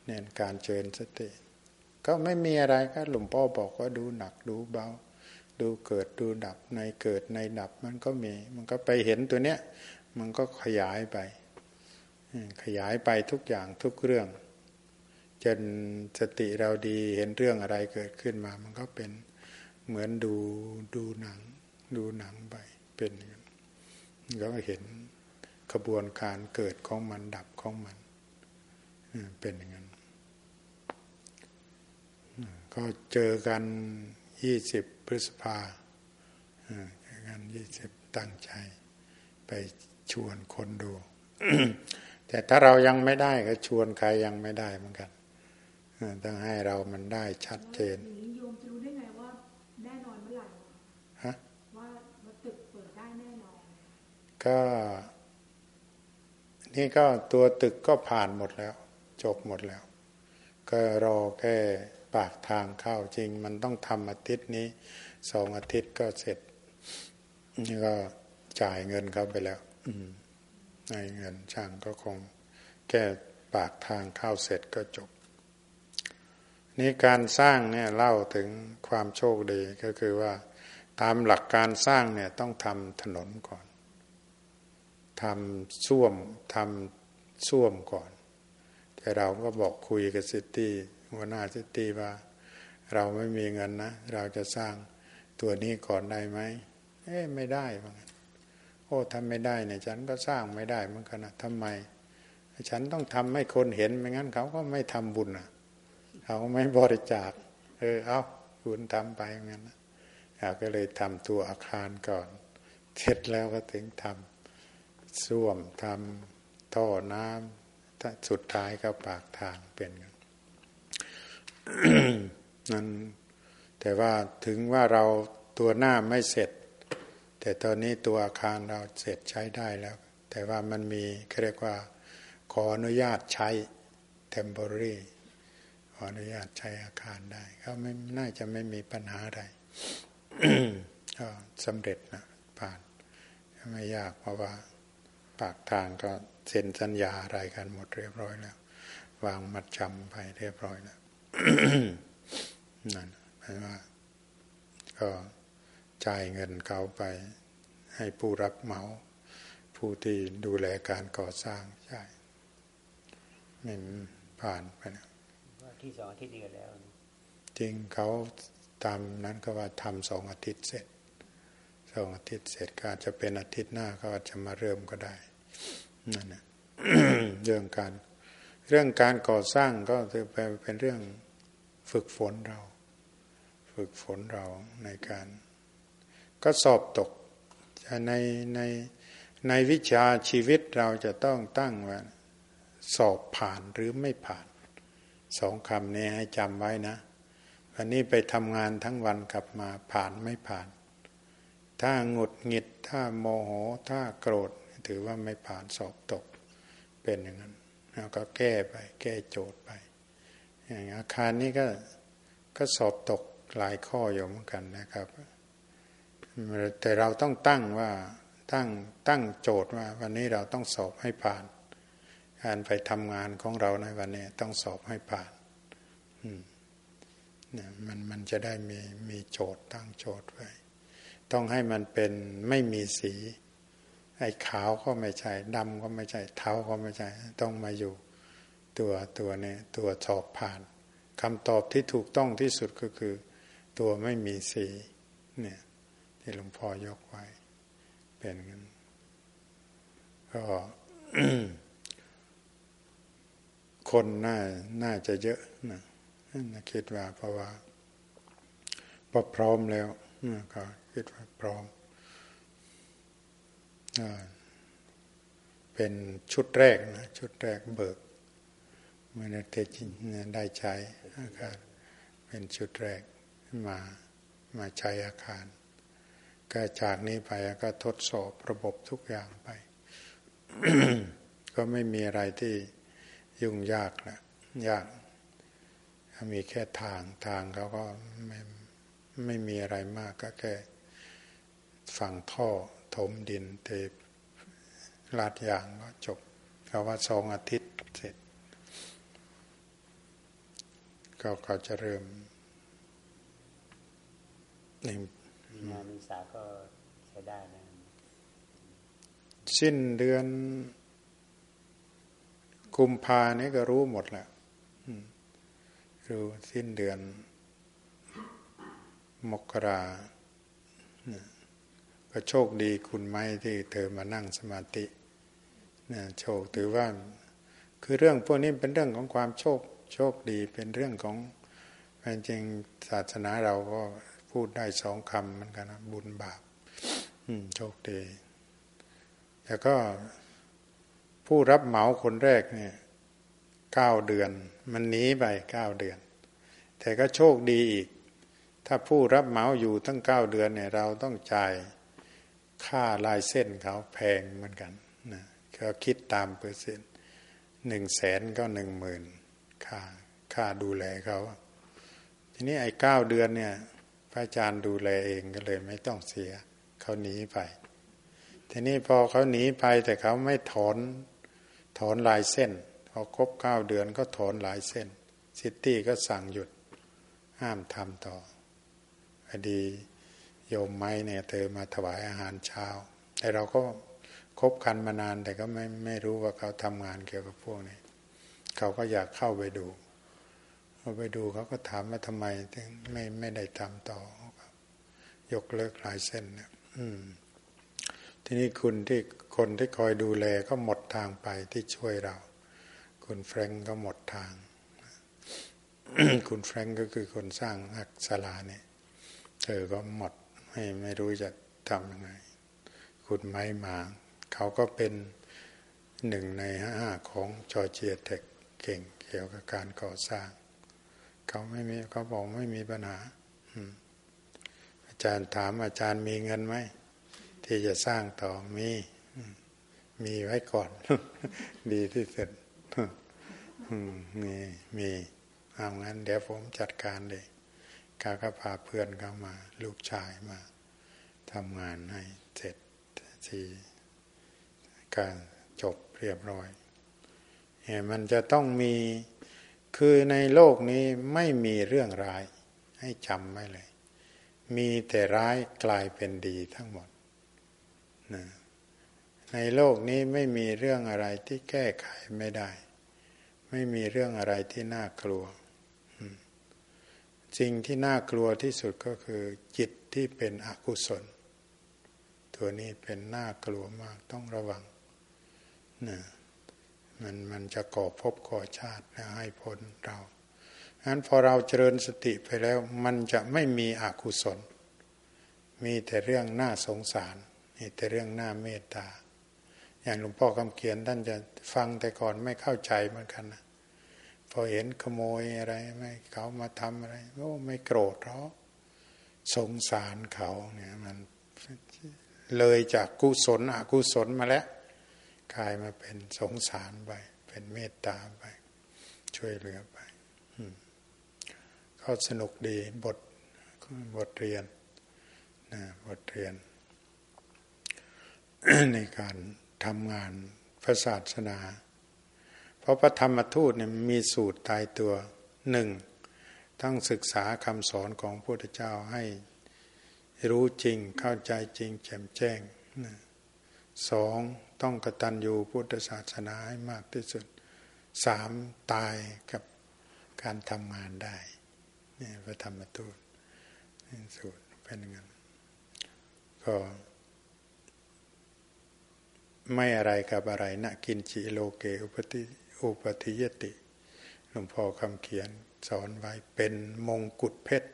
แน่นการเจริญสติ ก็ไม่มีอะไรก็หลวงพ่อบอกว่าดูหนักดูเบา ดูเกิดดูดับในเกิดในดับมันก็มี มันก็ไปเห็นตัวเนี้ย มันก็ขยายไป ขยายไปทุกอย่างทุกเรื่อง จนสติเราดีเห็นเรื่องอะไรเกิดขึ้นมา มันก็เป็นเหมือนดูดูหนัง ดูหนังไปเป็นก็เห็นกระบวนการเกิดของมันดับของมันเป็นอย่างนั้นก็เจอกันยี่สิบพฤษภาเจอกันยี่สิบตั้งใจ ไปชวนคนดู แต่ถ้าเรายังไม่ได้ก็ชวนใครยังไม่ได้เหมือนกันต้องให้เรามันได้ชัดเจนโยมจะรู้ได้ไงว่าแน่นอนเมื่อไหร่ฮะว่าตึกเปิดได้แน่นอนก็ นี่ก็ตัวตึกก็ผ่านหมดแล้ว จบหมดแล้ว ก็รอแค่ปากทางเข้าจริง มันต้องทำอาทิตย์นี้สองอาทิตย์ก็เสร็จนี่ก็จ่ายเงินเขาไปแล้ว ในเงินช่างก็คงแก้ปากทางเข้าเสร็จก็จบ นี่การสร้างเนี่ยเล่าถึงความโชคดีก็คือว่า ตามหลักการสร้างเนี่ยต้องทำถนนก่อนทำส้วมทำส้วมก่อน แต่เราก็บอกคุยกับซิตี้หัวหน้าซิตี้ว่า เราไม่มีเงินนะ เราจะสร้างตัวนี้ก่อนได้ไหมเอ๊ะไม่ได้เหมือนกัน โอ้ทำไม่ได้เนี่ยฉันก็สร้างไม่ได้เหมือนกันนะทำไม ฉันต้องทำให้คนเห็นไม่งั้นเขาก็ไม่ทำบุญอะเขาไม่บริจาค เออ เอาคุณทำไปอย่างนั้นเราก็เลยทำตัวอาคารก่อน เสร็จแล้วก็ถึงทำส้วมทำท่อน้ำสุดท้ายก็ปากทางเป็นนั้นแต่ว่าถึงว่าเราตัวหน้าไม่เสร็จ แต่ตอนนี้ตัวอาคารเราเสร็จใช้ได้แล้ว แต่ว่ามันมีเรียกว่า ขออนุญาตใช้ temporary ขออนุญาตใช้อาคารได้ก็ไม่น่าจะไม่มีปัญหาใดก็สำเร็จนะผ่านไม่ยากเพราะว่าปากทางก็เซ็นสัญญาอะไรกันหมดเรียบร้อยแล้ว วางมัดจำไปเรียบร้อยแล้วนั่นหมายว่า ก็ จ่ายเงินเขาไป ให้ผู้รับเหมาผู้ที่ดูแลการก่อสร้างใช่ไม่ผ่านไปนะที่สองที่เดือนแล้ว จริงเขาตามนั้นก็ว่าทำสองอาทิตย์เสร็จสองอาทิตย์เสร็จก็อาจจะเป็นอาทิตย์หน้าก็อาจจะมาเริ่มก็ได้นั่นนะเรื่องการเรื่องการก่อสร้างก็จะเป็นเรื่องฝึกฝนเรา ฝึกฝนเราในการ ก็สอบตกในในในวิชาชีวิตเราจะต้องตั้งว่า สอบผ่านหรือไม่ผ่านสองคำนี้ให้จำไว้นะ วันนี้ไปทำงานทั้งวันกลับมาผ่านไม่ผ่าน ถ้าหงุดหงิดถ้าโมโหถ้าโกรธ ถือว่าไม่ผ่านสอบตก เป็นอย่างนั้นแล้วก็แก้ไป แก้โจทย์ไป อย่างอาคารนี้ก็ก็สอบตกหลายข้ออยู่เหมือนกันนะครับ แต่เราต้องตั้งว่าตั้งตั้งโจทย์ว่า วันนี้เราต้องสอบให้ผ่าน การไปทำงานของเราในวันนี้ต้องสอบให้ผ่านเนี่ยมันมันจะได้มีมีโจทย์ตั้งโจทย์ไว้ ต้องให้มันเป็นไม่มีสีไอ้ขาวก็ไม่ใช่ดำก็ไม่ใช่เทาก็ไม่ใช่ ต้องมาอยู่ตัวตัวนี้ตัวสอบผ่านคำตอบที่ถูกต้องที่สุดก็คือ ตัวไม่มีสีเนี่ย ที่หลวงพ่อยกไว้ เป็นงั้นก็คนน่าน่าจะเยอะนะนะคิดว่าเพราะว่าพอพร้อมแล้วก็คิดว่าพร้อมเป็นชุดแรกนะชุดแรกเบิกเมื่อเทจิได้ใช้อาคารเป็นชุดแรกมามาใช้อาคาร ก็จากนี้ไปก็ทดสอบระบบทุกอย่างไป ก็ไม่มีอะไรที่ยุ่งยากละยากมีแค่ทางทางเขาก็ไม่ไม่มีอะไรมากก็แค่ฝังท่อถมดินเทลาดยางก็จบเพราว่าสองอาทิตย์เสร็จ ก็เขาจะเริ่มนี่ งานมีสาก็ใช้ได้นะสิ้นเดือนกุมภาเนี่ยก็รู้หมดแหล้วอืมรู้สิ้นเดือน มกราก็โชคดีคุณไหมที่เธอมานั่งสมาธิโชคถือว่า คือเรื่องพวกนี้เป็นเรื่องของความโชค โชคดีเป็นเรื่องของจริงศาสนาเราก็ พูดได้สองคำเหมือนกันนะบุญบาปโชคดี แต่ก็ผู้รับเหมาคนแรกเนี่ยเก้าเดือน มันหนีไปเก้าเดือน แต่ก็โชคดีอีก ถ้าผู้รับเหมาอยู่ตั้งเก้าเดือนเนี่ย เราต้องจ่ายค่าลายเส้นเขาแพงเหมือนกันนะก็คิดตามเปอร์เซ็นต์หนึ่งแสนก็หนึ่งหมื่นค่าค่าดูแลเขา ทีนี้ไอ้เก้าเดือนเนี่ย พระอาจารย์ดูแลเองก็เลยไม่ต้องเสีย เขาหนีไป ทีนี้พอเขาหนีไปแต่เขาไม่ถอนถอนลายเส้น พอครบเก้าเดือนก็ถอนลายเส้น ซิตี้ก็สั่งหยุด ห้ามทำต่อพอดีโยมไม้เนี่ยเธอมาถวายอาหารเช้า แต่เราก็คบกันมานานแต่ก็ไม่ไม่รู้ว่าเขาทำงานเกี่ยวกับพวกนี้ เขาก็อยากเข้าไปดู เขาไปดูเขาก็ถามว่าทำไมถึงไม่ไม่ได้ทำต่อ ยกเลิกหลายเส้นเนี่ยอืมทีนี้คุณที่คนที่คอยดูแลก็หมดทางไปที่ช่วยเรา คุณแฟรงก์ก็หมดทาง คุณแฟรงก์ก็คือคนสร้างอักษลาเนี่ยเธอก็หมดไม่ไม่รู้จะทำยังไง คุณไม้มาเขาก็เป็นหนึ่งในห้าของจอร์เจียเทคเก่งเกี่ยวกับการก่อสร้าง เขาไม่มีเขาบอกไม่มีปัญหาอาจารย์ถามอาจารย์มีเงินไหมที่จะสร้างต่อมีมีไว้ก่อน ดีที่สุดมีมีเอางั้น เดี๋ยวผมจัดการเลยกาก็พาเพื่อนเข้ามา ลูกชายมาทำงานให้เสร็จทีการจบเรียบร้อยเนี่ยมันจะต้องมี คือในโลกนี้ไม่มีเรื่องร้าย ให้จำไว้เลย มีแต่ร้ายกลายเป็นดีทั้งหมดนะในโลกนี้ไม่มีเรื่องอะไรที่แก้ไขไม่ได้ ไม่มีเรื่องอะไรที่น่ากลัวสิ่งที่น่ากลัวที่สุดก็คือจิตที่เป็นอกุศล ตัวนี้เป็นน่ากลัวมากต้องระวังนะ มันมันจะก่อภพก่อชาติและให้ผลเรางั้นพอเราเจริญสติไปแล้ว มันจะไม่มีอกุศล มีแต่เรื่องน่าสงสารมีแต่เรื่องน่าเมตตา อย่างหลวงพ่อคำเขียนท่านจะฟังแต่ก่อนไม่เข้าใจเหมือนกันนะพอเห็นขโมยอะไรไม่เขามาทำอะไรโอ้ไม่โกรธหรอกสงสารเขาเนี่ยมันเลยจากกุศลอกุศลมาแล้ว กลายมาเป็นสงสารไป เป็นเมตตาไป ช่วยเหลือไปก็สนุกดีบทบทเรียนนะบทเรียน ในการทำงานพระศาสนา เพราะพระธรรมทูตเนี่ยมีสูตรตายตัวหนึ่งต้องศึกษาคำสอนของพระพุทธเจ้าให้รู้จริงเข้าใจจริงแจ่มแจ้งสอง ต้องกตัญญูพุทธศาสนาให้มากที่สุดสามตายกับการทำงานได้นี่พระธรรมทูตสูตรเป็นอย่างนั้นก็ไม่อะไรกับอะไรนะกินจิโลเกอุปติอุปติยติหลวงพ่อคำเขียนสอนไว้เป็นมงกุฎเพชร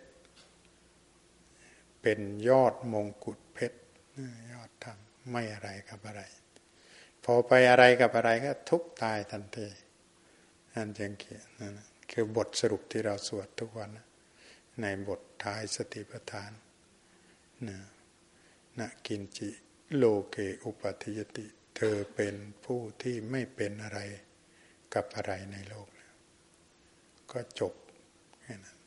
เป็นยอดมงกุฎเพชรยอดธรรมไม่อะไรกับอะไร พอไปอะไรกับอะไรก็ทุกตายทันทีนั่นจึงเขียนนั่นคือบทสรุปที่เราสวดทุกวันในบทท้ายสติปัฏฐานนะนะกินจิโลเกอุปติยติ เธอเป็นผู้ที่ไม่เป็นอะไรกับอะไรในโลกแล้วก็จบแค่นั้น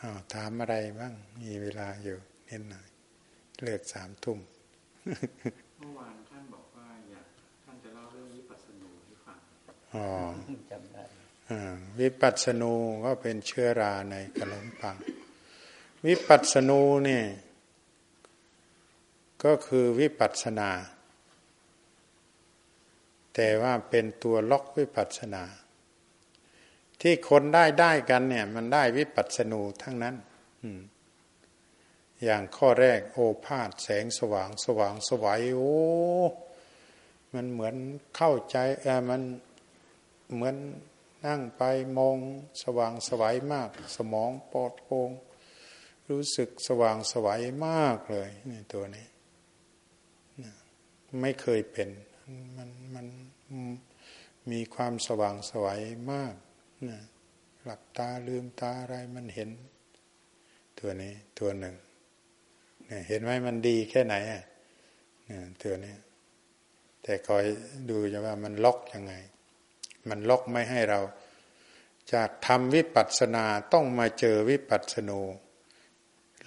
อ้าวถามอะไรบ้าง มีเวลาอยู่นิดหน่อย เลิกสามทุ่ม เมื่อวานท่านบอกว่าอยากท่านจะเล่าเรื่องวิปัสสนูให้ฟังอ๋อจำได้อ่าวิปัสสนูก็เป็นเชื้อราในขนมปัง วิปัสสนูเนี่ยก็คือวิปัสสนา แต่ว่าเป็นตัวล็อกวิปัสสนา ที่คนได้ได้กันเนี่ย มันได้วิปัสสนูทั้งนั้น อืม อย่างข้อแรกโอภาษแสงสว่างสว่างสวัยโอ้มันเหมือนเข้าใจเออมันเหมือนนั่งไปมองสว่างสวัยมาก สมองปลอดโปร่งรู้สึกสว่างสวัยมากเลยนี่ตัวนี้ไม่เคยเป็นมันมันมีความสว่างสวัยมากนะหลับตาลืมตาอะไรมันเห็น ตัวนี้ตัวหนึ่ง เห็นไหมมันดีแค่ไหนอะเนี่ยตัวนี้แต่คอยดูจะว่ามันล็อกยังไง มันล็อกไม่ให้เรา จากทำวิปัสสนาต้องมาเจอวิปัสสนู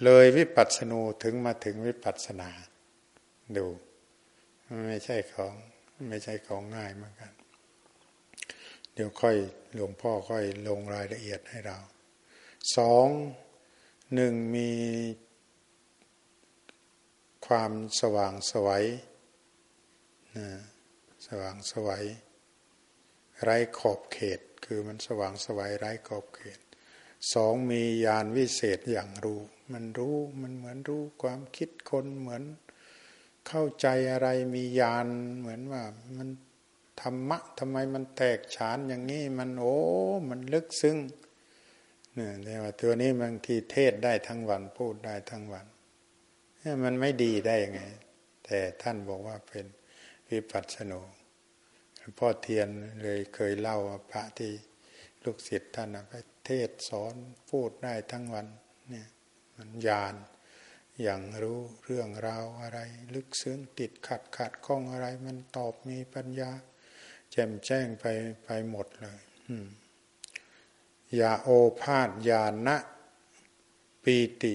เลยวิปัสสนูถึงมาถึงวิปัสสนา ดูไม่ใช่ของไม่ใช่ของง่ายเหมือนกัน เดี๋ยวค่อยหลวงพ่อค่อยลงรายละเอียดให้เราสองหนึ่งมี ความสว่างสวัยนะสว่างสวัยไร้ขอบเขต คือมันสว่างสวัยไร้ขอบเขตสองมีญาณวิเศษอย่างรู้ มันรู้มันเหมือนรู้ความคิดคนเหมือนเข้าใจอะไรมีญาณเหมือนว่ามันธรรมะทำไมมันแตกฉานอย่างนี้มันโอ้มันลึกซึ้งเนี่ยแต่ว่าตัวนี้บางทีเทศได้ทั้งวันพูดได้ทั้งวัน มันไม่ดีได้ยังไง แต่ท่านบอกว่าเป็นวิปัสสนูพ่อเทียนเลยเคยเล่าว่าพระที่ลูกศิษย์ท่านไปเทศสอนพูดได้ทั้งวันเนี่ยมันญาณอย่างรู้เรื่องราวอะไร ลึกซึ้งติดขัดขัดข้องอะไร มันตอบมีปัญญา แจ่มแจ้งไปไปหมดเลยอย่าโอภาษญานะปีติ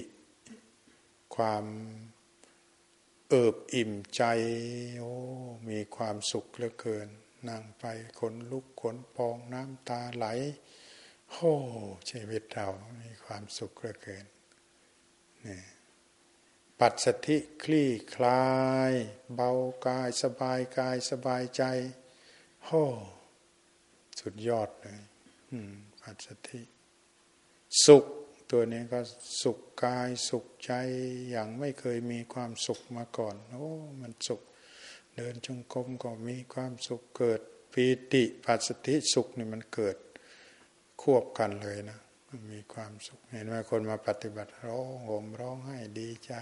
ความเอิบอิ่มใจ โอ้มีความสุขเหลือเกิน นั่งไปขนลุกขนพองน้ำตาไหลโอ้ชีวิตเรามีความสุขเหลือเกินนี่ปัจสธิคลี่คลาย เบากายสบายกายสบายใจโอ้สุดยอดเลยปัจสธิ สุข ตัวนี้ก็สุขกายสุขใจอย่างไม่เคยมีความสุขมาก่อน โอ้มันสุข เดินจงกรมก็มีความสุขเกิดปีติปัสสติสุขนี่มันเกิดควบกันเลยนะมีความสุข เห็นไหมคนมาปฏิบัติร้องห่มร้องไห้ดีใจ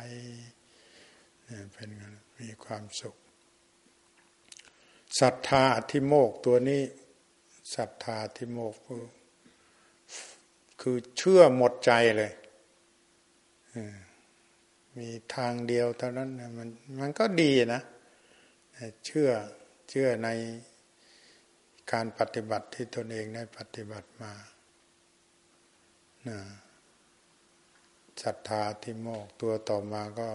เป็นมีความสุขศรัทธาที่โมกตัวนี้ศรัทธาที่โมกคือ คือเชื่อหมดใจเลยมีทางเดียวเท่านั้นมันมันก็ดีนะเชื่อเชื่อในการปฏิบัติที่ตนเองได้ปฏิบัติมาศรัทธาที่โมกตัวต่อมาก็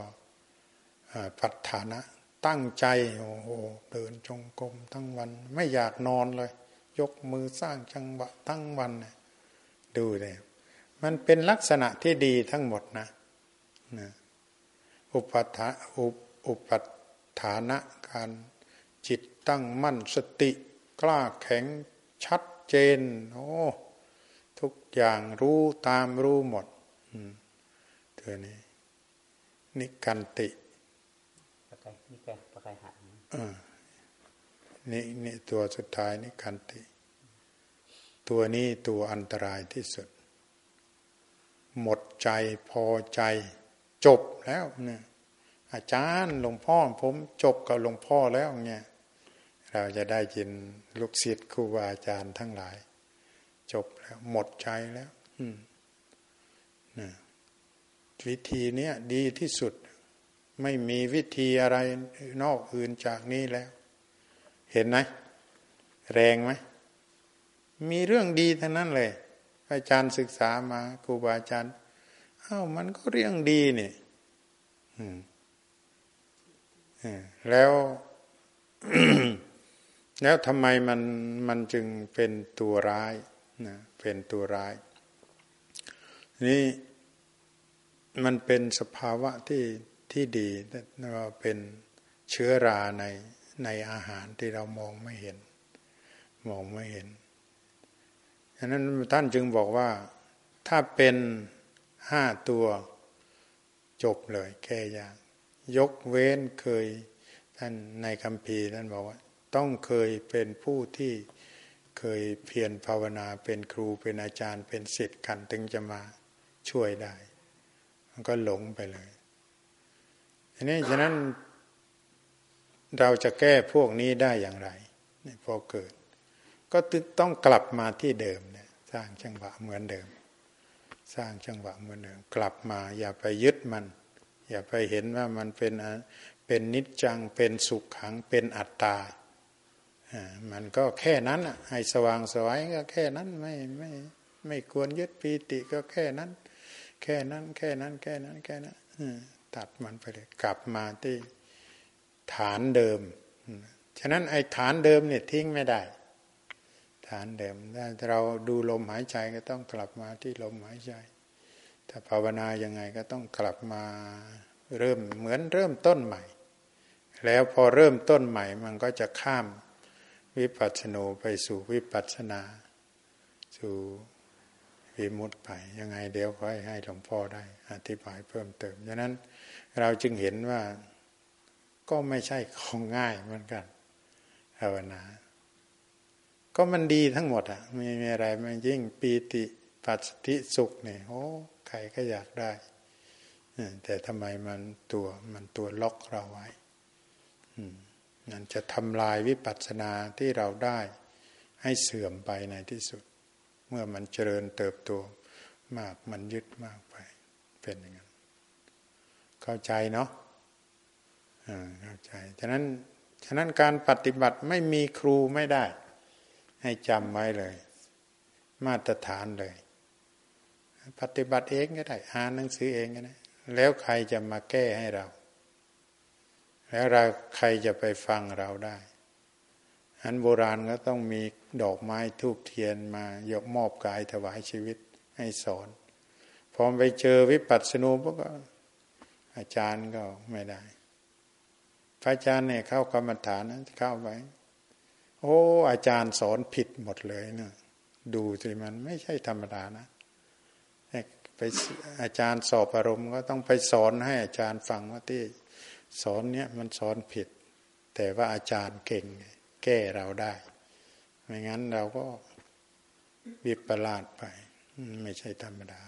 ปัฏฐานะ ตั้งใจโอ้โหเดินจงกรมทั้งวัน ไม่อยากนอนเลย ยกมือสร้างจังหวะทั้งวันเนี่ย ดูเลยมันเป็นลักษณะที่ดีทั้งหมดนะนะอุปทาอุอุปฐานะการจิตตั้งมั่นสติ กล้าแข็งชัดเจนโอ้ทุกอย่างรู้ตามรู้หมดตัวนี้ นิกันติปะไกนี่แกปะไกหันนี่นี่ตัวสุดท้ายนิกันติ ตัวนี้ตัวอันตรายที่สุด หมดใจพอใจจบแล้วเนี่ยอาจารย์หลวงพ่อผมจบกับหลวงพ่อแล้วเนี่ยเราจะได้ยินลูกศิษย์ครูบาอาจารย์ทั้งหลาย จบแล้ว หมดใจแล้วอืนะวิธีเนี้ยดีที่สุด ไม่มีวิธีอะไรนอกอื่นจากนี้แล้ว เห็นไหมแรงไหม มีเรื่องดีทั้งนั้นเลย อาจารย์ศึกษามาครูบาอาจารย์อ้าวมันก็เรื่องดีนี่แล้วแล้วทำไมมันมันจึงเป็นตัวร้ายนะเป็นตัวร้าย นี่มันเป็นสภาวะที่ที่ดีเราเป็นเชื้อราในในอาหารที่เรามองไม่เห็น มองไม่เห็น ฉะนั้นท่านจึงบอกว่าถ้าเป็นห้าตัวจบเลยแค่ยากยกเว้นเคยท่านในคำพีท่านบอกว่า ต้องเคยเป็นผู้ที่เคยเพียรภาวนาเป็นครูเป็นอาจารย์เป็นศิษย์กันถึงจะมาช่วยได้ มันก็หลงไปเลยทีนี้ฉะนั้นเราจะแก้พวกนี้ได้อย่างไรพอเกิด ก็ต้องกลับมาที่เดิมเนี่ยสร้างจังหวะเหมือนเดิม สร้างจังหวะเหมือนเดิม กลับมา อย่าไปยึดมัน อย่าไปเห็นว่ามันเป็นเป็นนิจจังเป็นสุขขังเป็นอัตตามันก็แค่นั้นให้สว่างสวยก็แค่นั้นไม่ไม่ไม่ควรยึดปีติก็แค่นั้น แค่นั้นแค่นั้นแค่นั้นแค่นั้นตัดมันไปเลยกลับมาที่ฐานเดิม ฉะนั้นไอ้ฐานเดิมเนี่ยทิ้งไม่ได้ ฐานเดิมถ้าเราดูลมหายใจก็ต้องกลับมาที่ลมหายใจ ถ้าภาวนายังไงก็ต้องกลับมาเริ่มเหมือนเริ่มต้นใหม่ แล้วพอเริ่มต้นใหม่มันก็จะข้ามวิปัสสนูไปสู่วิปัสสนา สู่วิมุตไป ยังไงเดี๋ยวค่อยให้หลวงพ่อได้ อธิบายเพิ่มเติมดังนั้นเราจึงเห็นว่าก็ไม่ใช่ของง่ายเหมือนกันภาวนา ก็มันดีทั้งหมดอะไม่มีอะไรมันยิ่งปีติปัสติสุขเนี่ยโอ้ใครก็อยากได้แต่ทำไมมันตัวมันตัวล็อกเราไว้นั่นจะทำลายวิปัสสนาที่เราได้ให้เสื่อมไปในที่สุด เมื่อมันเจริญเติบโตมากมันยึดมากไป เป็นอย่างนั้น เข้าใจเนาะเข้าใจ ฉะนั้น ฉะนั้นการปฏิบัติไม่มีครูไม่ได้ ให้จำไว้เลย มาตรฐานเลย ปฏิบัติเองก็ได้ อ่านหนังสือเองก็ได้แล้วใครจะมาแก้ให้เรา แล้วเราใครจะไปฟังเราได้อันโบราณก็ต้องมีดอกไม้ทูบเทียนมายกมอบกายถวายชีวิตให้สอน พอไปเจอวิปัสสนูพวกอาจารย์ก็ไม่ได้ พระอาจารย์เนี่ยเข้ากรรมฐานนะเข้าไป โอ้ อาจารย์สอนผิดหมดเลยเนะดูสิมันไม่ใช่ธรรมดานะไปอาจารย์สอบอารมณ์ก็ต้องไปสอนให้อาจารย์ฟังว่าที่สอนเนี้ยมันสอนผิด แต่ว่าอาจารย์เก่งแก้เราได้ ไม่งั้นเราก็วิปลาสไป ไม่ใช่ธรรมดา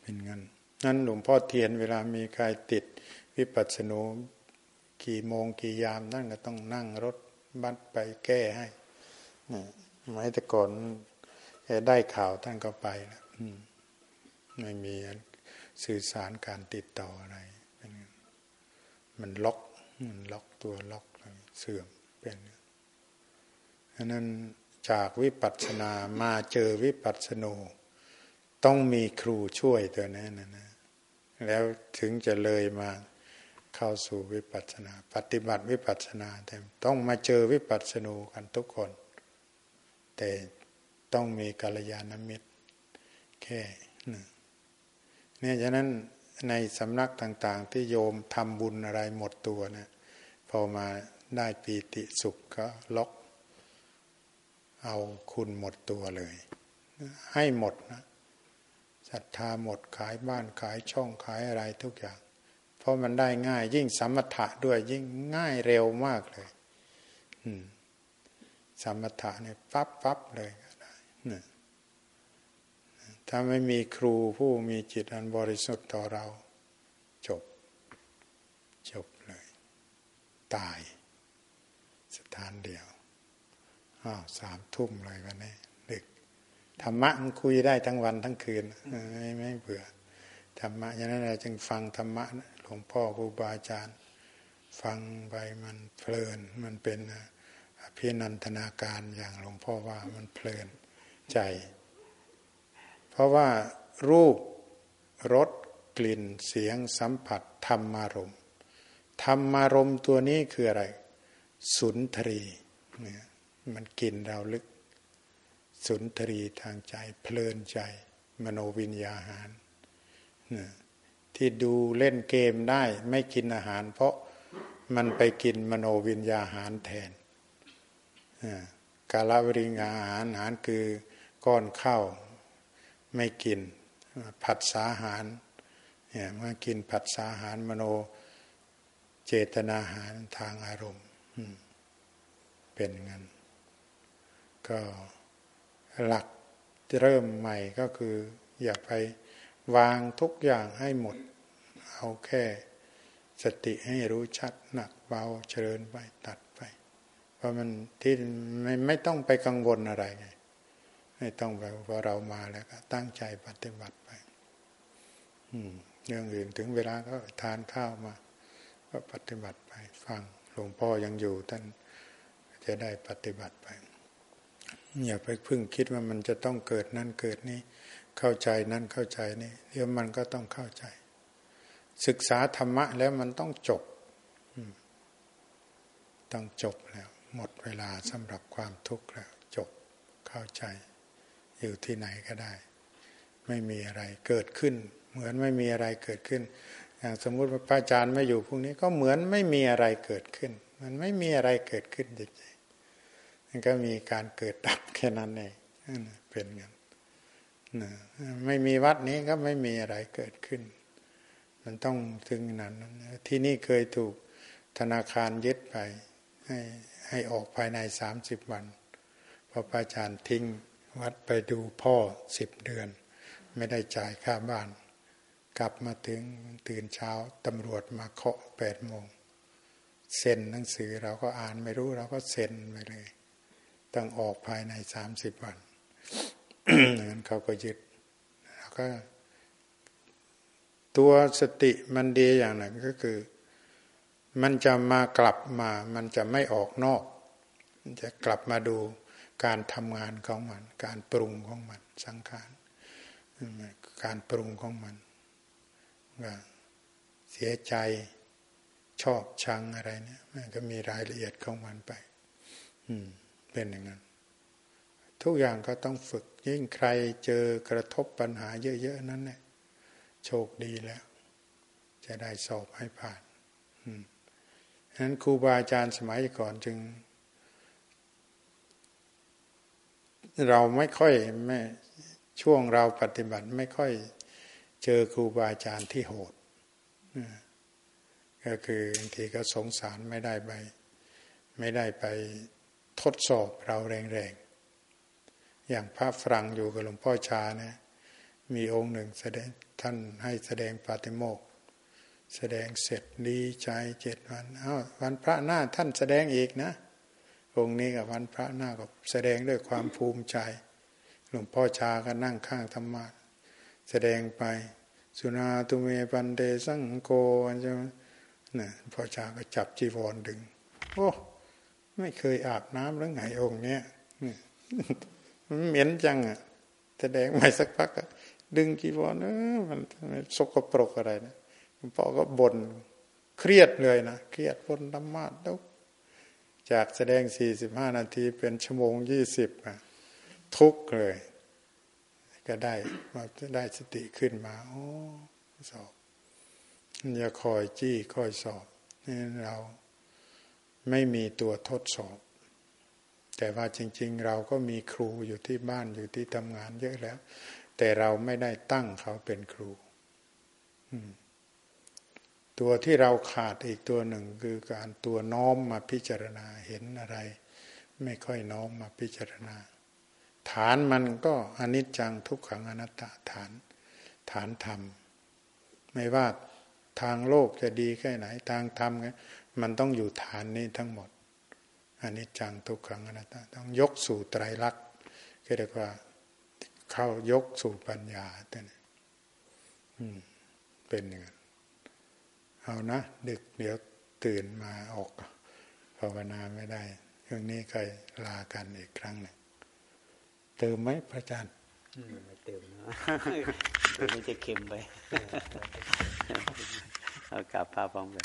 เป็นงั้นนั้นหลวงพ่อเทียนเวลามีใครติดวิปัสสนูกี่โมงกี่ยามนั่นก็ต้องนั่งรถ บัสไปแก้ให้หมายแต่ก่อนได้ข่าวท่านก็ไปแล้วไม่มีสื่อสารการติดต่ออะไร มันล็อก มันล็อกตัวล็อกเสื่อมเป็นอันนั้นจากวิปัสสนามาเจอวิปัสสนูต้องมีครูช่วยตัวนั้นนะ แล้วถึงจะเลยมา เข้าสู่วิปัสสนา ปฏิบัติวิปัสสนาแต่ต้องมาเจอวิปัสสนูกันทุกคน แต่ต้องมีกัลยาณมิตร แค่เนี่ยฉะนั้นในสำนักต่าง ๆ ที่โยมทำบุญอะไรหมดตัวนะพอมาได้ปีติสุขก็ล็อก เอาคุณหมดตัวเลย ให้หมดนะศรัทธาหมดขายบ้านขายช่องขายอะไรทุกอย่าง เพราะมันได้ง่าย ยิ่งสมถะด้วยยิ่งง่ายเร็วมากเลยสมถะเนี่ยปั๊บปั๊บเลยก็ได้ถ้าไม่มีครูผู้มีจิตอันบริสุทธิ์ต่อเรา จบ จบเลย ตาย สถานเดียวอ้าวสามทุ่มเลยวันนี้นึกธรรมะมันคุยได้ทั้งวันทั้งคืนไม่ไม่เบื่อธรรมะฉะนั้นเราจึงฟังธรรมะห ลวงพ่อครูบาอาจารย์ ฟังไปมันเพลิน มันเป็นพินันทนาการอย่างหลวงพ่อว่ามันเพลินใจ เพราะว่ารูปรสกลิ่นเสียงสัมผัสธรรมารมธรรมารมตัวนี้คืออะไร สุนทรีเนี่ยมันกินเราลึก สุนทรีทางใจเพลินใจ มโนวิญญาหารเนี่ย ที่ดูเล่นเกมได้ไม่กินอาหาร เพราะมันไปกินมโนวิญญาหารแทนกาลวริงอาหารอาหารคือก้อนข้าวไม่กินผัดสาหารเนี่ยเมื่อกินผัดสาหารมโนเจตนาหารทางอารมณ์เป็นงั้น ก็หลักเริ่มใหม่ก็คือ อย่าไป วางทุกอย่างให้หมด เอาแค่ สติให้รู้ชัดหนักเบาเชิญไปตัดไป เพราะมันที่ไม่ไม่ต้องไปกังวลอะไรไงไม่ต้องไปพอเรามาแล้วก็ตั้งใจปฏิบัติไปเรื่องอื่นถึงเวลาก็ทานข้าวมา ก็ปฏิบัติไปฟังหลวงพ่อยังอยู่ท่านจะได้ปฏิบัติไปอย่าไปพึ่งคิดว่ามันจะต้องเกิดนั่นเกิดนี้ เข้าใจนั่นเข้าใจนี่เดี๋ยวมันก็ต้องเข้าใจ ศึกษาธรรมะแล้วมันต้องจบต้องจบแล้ว หมดเวลาสำหรับความทุกข์แล้ว จบเข้าใจ อยู่ที่ไหนก็ได้ ไม่มีอะไรเกิดขึ้น เหมือนไม่มีอะไรเกิดขึ้นอย่างสมมุติว่าพระอาจารย์ไม่อยู่พรุ่งนี้ก็เหมือนไม่มีอะไรเกิดขึ้น มันไม่มีอะไรเกิดขึ้นจริงๆมันก็มีการเกิดดับแค่นั้นเองเป็นงั้น ไม่มีวัดนี้ก็ไม่มีอะไรเกิดขึ้น มันต้องถึงนั้น ที่นี่เคยถูกธนาคารยึดไป ให้ให้ออกภายในสามสิบวันพอพระอาจารย์ทิ้งวัดไปดูพ่อสิบเดือน ไม่ได้จ่ายค่าบ้าน กลับมาถึงตื่นเช้าตำรวจมาเคาะแปดโมงเซ็นหนังสือเราก็อ่านไม่รู้เราก็เซ็นไปเลย ต้องออกภายในสามสิบวัน นั้นเขาก็ยึดแล้วก็ ตัวสติมันดีอย่างหนึ่งก็คือ มันจะมากลับมา มันจะไม่ออกนอก มันจะกลับมาดูการทำงานของมัน การปรุงของมัน สังขารการปรุงของมันว่าเสียใจชอบชังอะไรเนี่ย มันก็มีรายละเอียดของมันไป อืม เป็นอย่างนั้น ทุกอย่างก็ต้องฝึก ยิ่งใครเจอกระทบปัญหาเยอะ ๆ นั้นเนี่ยโชคดีแล้ว จะได้สอบให้ผ่านอืมฉะนั้นครูบาอาจารย์สมัยก่อนจึง เราไม่ค่อยไม่ช่วงเราปฏิบัติไม่ค่อยเจอครูบาอาจารย์ที่โหดก็คือบางทีก็สงสารไม่ได้ไป ไม่ได้ไปทดสอบเราแรง อย่างพระฝรั่งอยู่กับหลวงพ่อชาเนี่ยมีองค์หนึ่งแสดงท่านให้แสดงปาฏิโมกแสดงเสร็จดีใจเจ็ดวันอ้าววันพระหน้าท่านแสดงอีกนะ องค์นี้กับวันพระหน้าก็แสดงด้วยความภูมิใจ หลวงพ่อชาก็นั่งข้างธรรมะแสดงไปสุนาตุเมปันเดสังโกใช่ไหมนะพ่อชาก็จับจีวรดึง โอ้ ไม่เคยอาบน้ำแล้วไงองค์เนี้ย เหม็นจังอะแสดงไปสักพักอะดึงจีวรเออมันสกปรกอะไรนะหลวงพ่อก็บ่นเครียดเลยนะเครียดบนธรรมะแล้วจากแสดงสี่สิบห้านาทีเป็นชั่วโมงยี่สิบอะทุกเลย ก็ได้มาได้สติขึ้นมาโอ้สอบอย่าคอยจี้คอยสอบนี่เราไม่มีตัวทดสอบ แต่ว่าจริง ๆ เราก็มีครูอยู่ที่บ้านอยู่ที่ทำงานเยอะแล้ว แต่เราไม่ได้ตั้งเขาเป็นครูตัวที่เราขาดอีกตัวหนึ่งคือการตัวน้อมมาพิจารณาเห็นอะไร ไม่ค่อยน้อมมาพิจารณา ฐานมันก็อนิจจังทุกขังอนัตตาฐาน ฐานธรรม ไม่ว่าทางโลกจะดีแค่ไหนทางธรรมมันต้องอยู่ฐานนี้ทั้งหมด อนิจจังทุกขังอนัตตาต้องยกสู่ไตรลักษณ์ก็เรียกว่าเข้ายกสู่ปัญญาแต่เป็นอย่างนั้นเอานะ ดึกเดี๋ยวตื่นมาออกภาวนาไม่ได้เรื่องนี้เคยลากันอีกครั้งหนึ่งเติมไหมพระอาจารย์อืมมาเติมนะเดี๋ยวมันจะเค็มไปเอากลับพาพร้อมกัน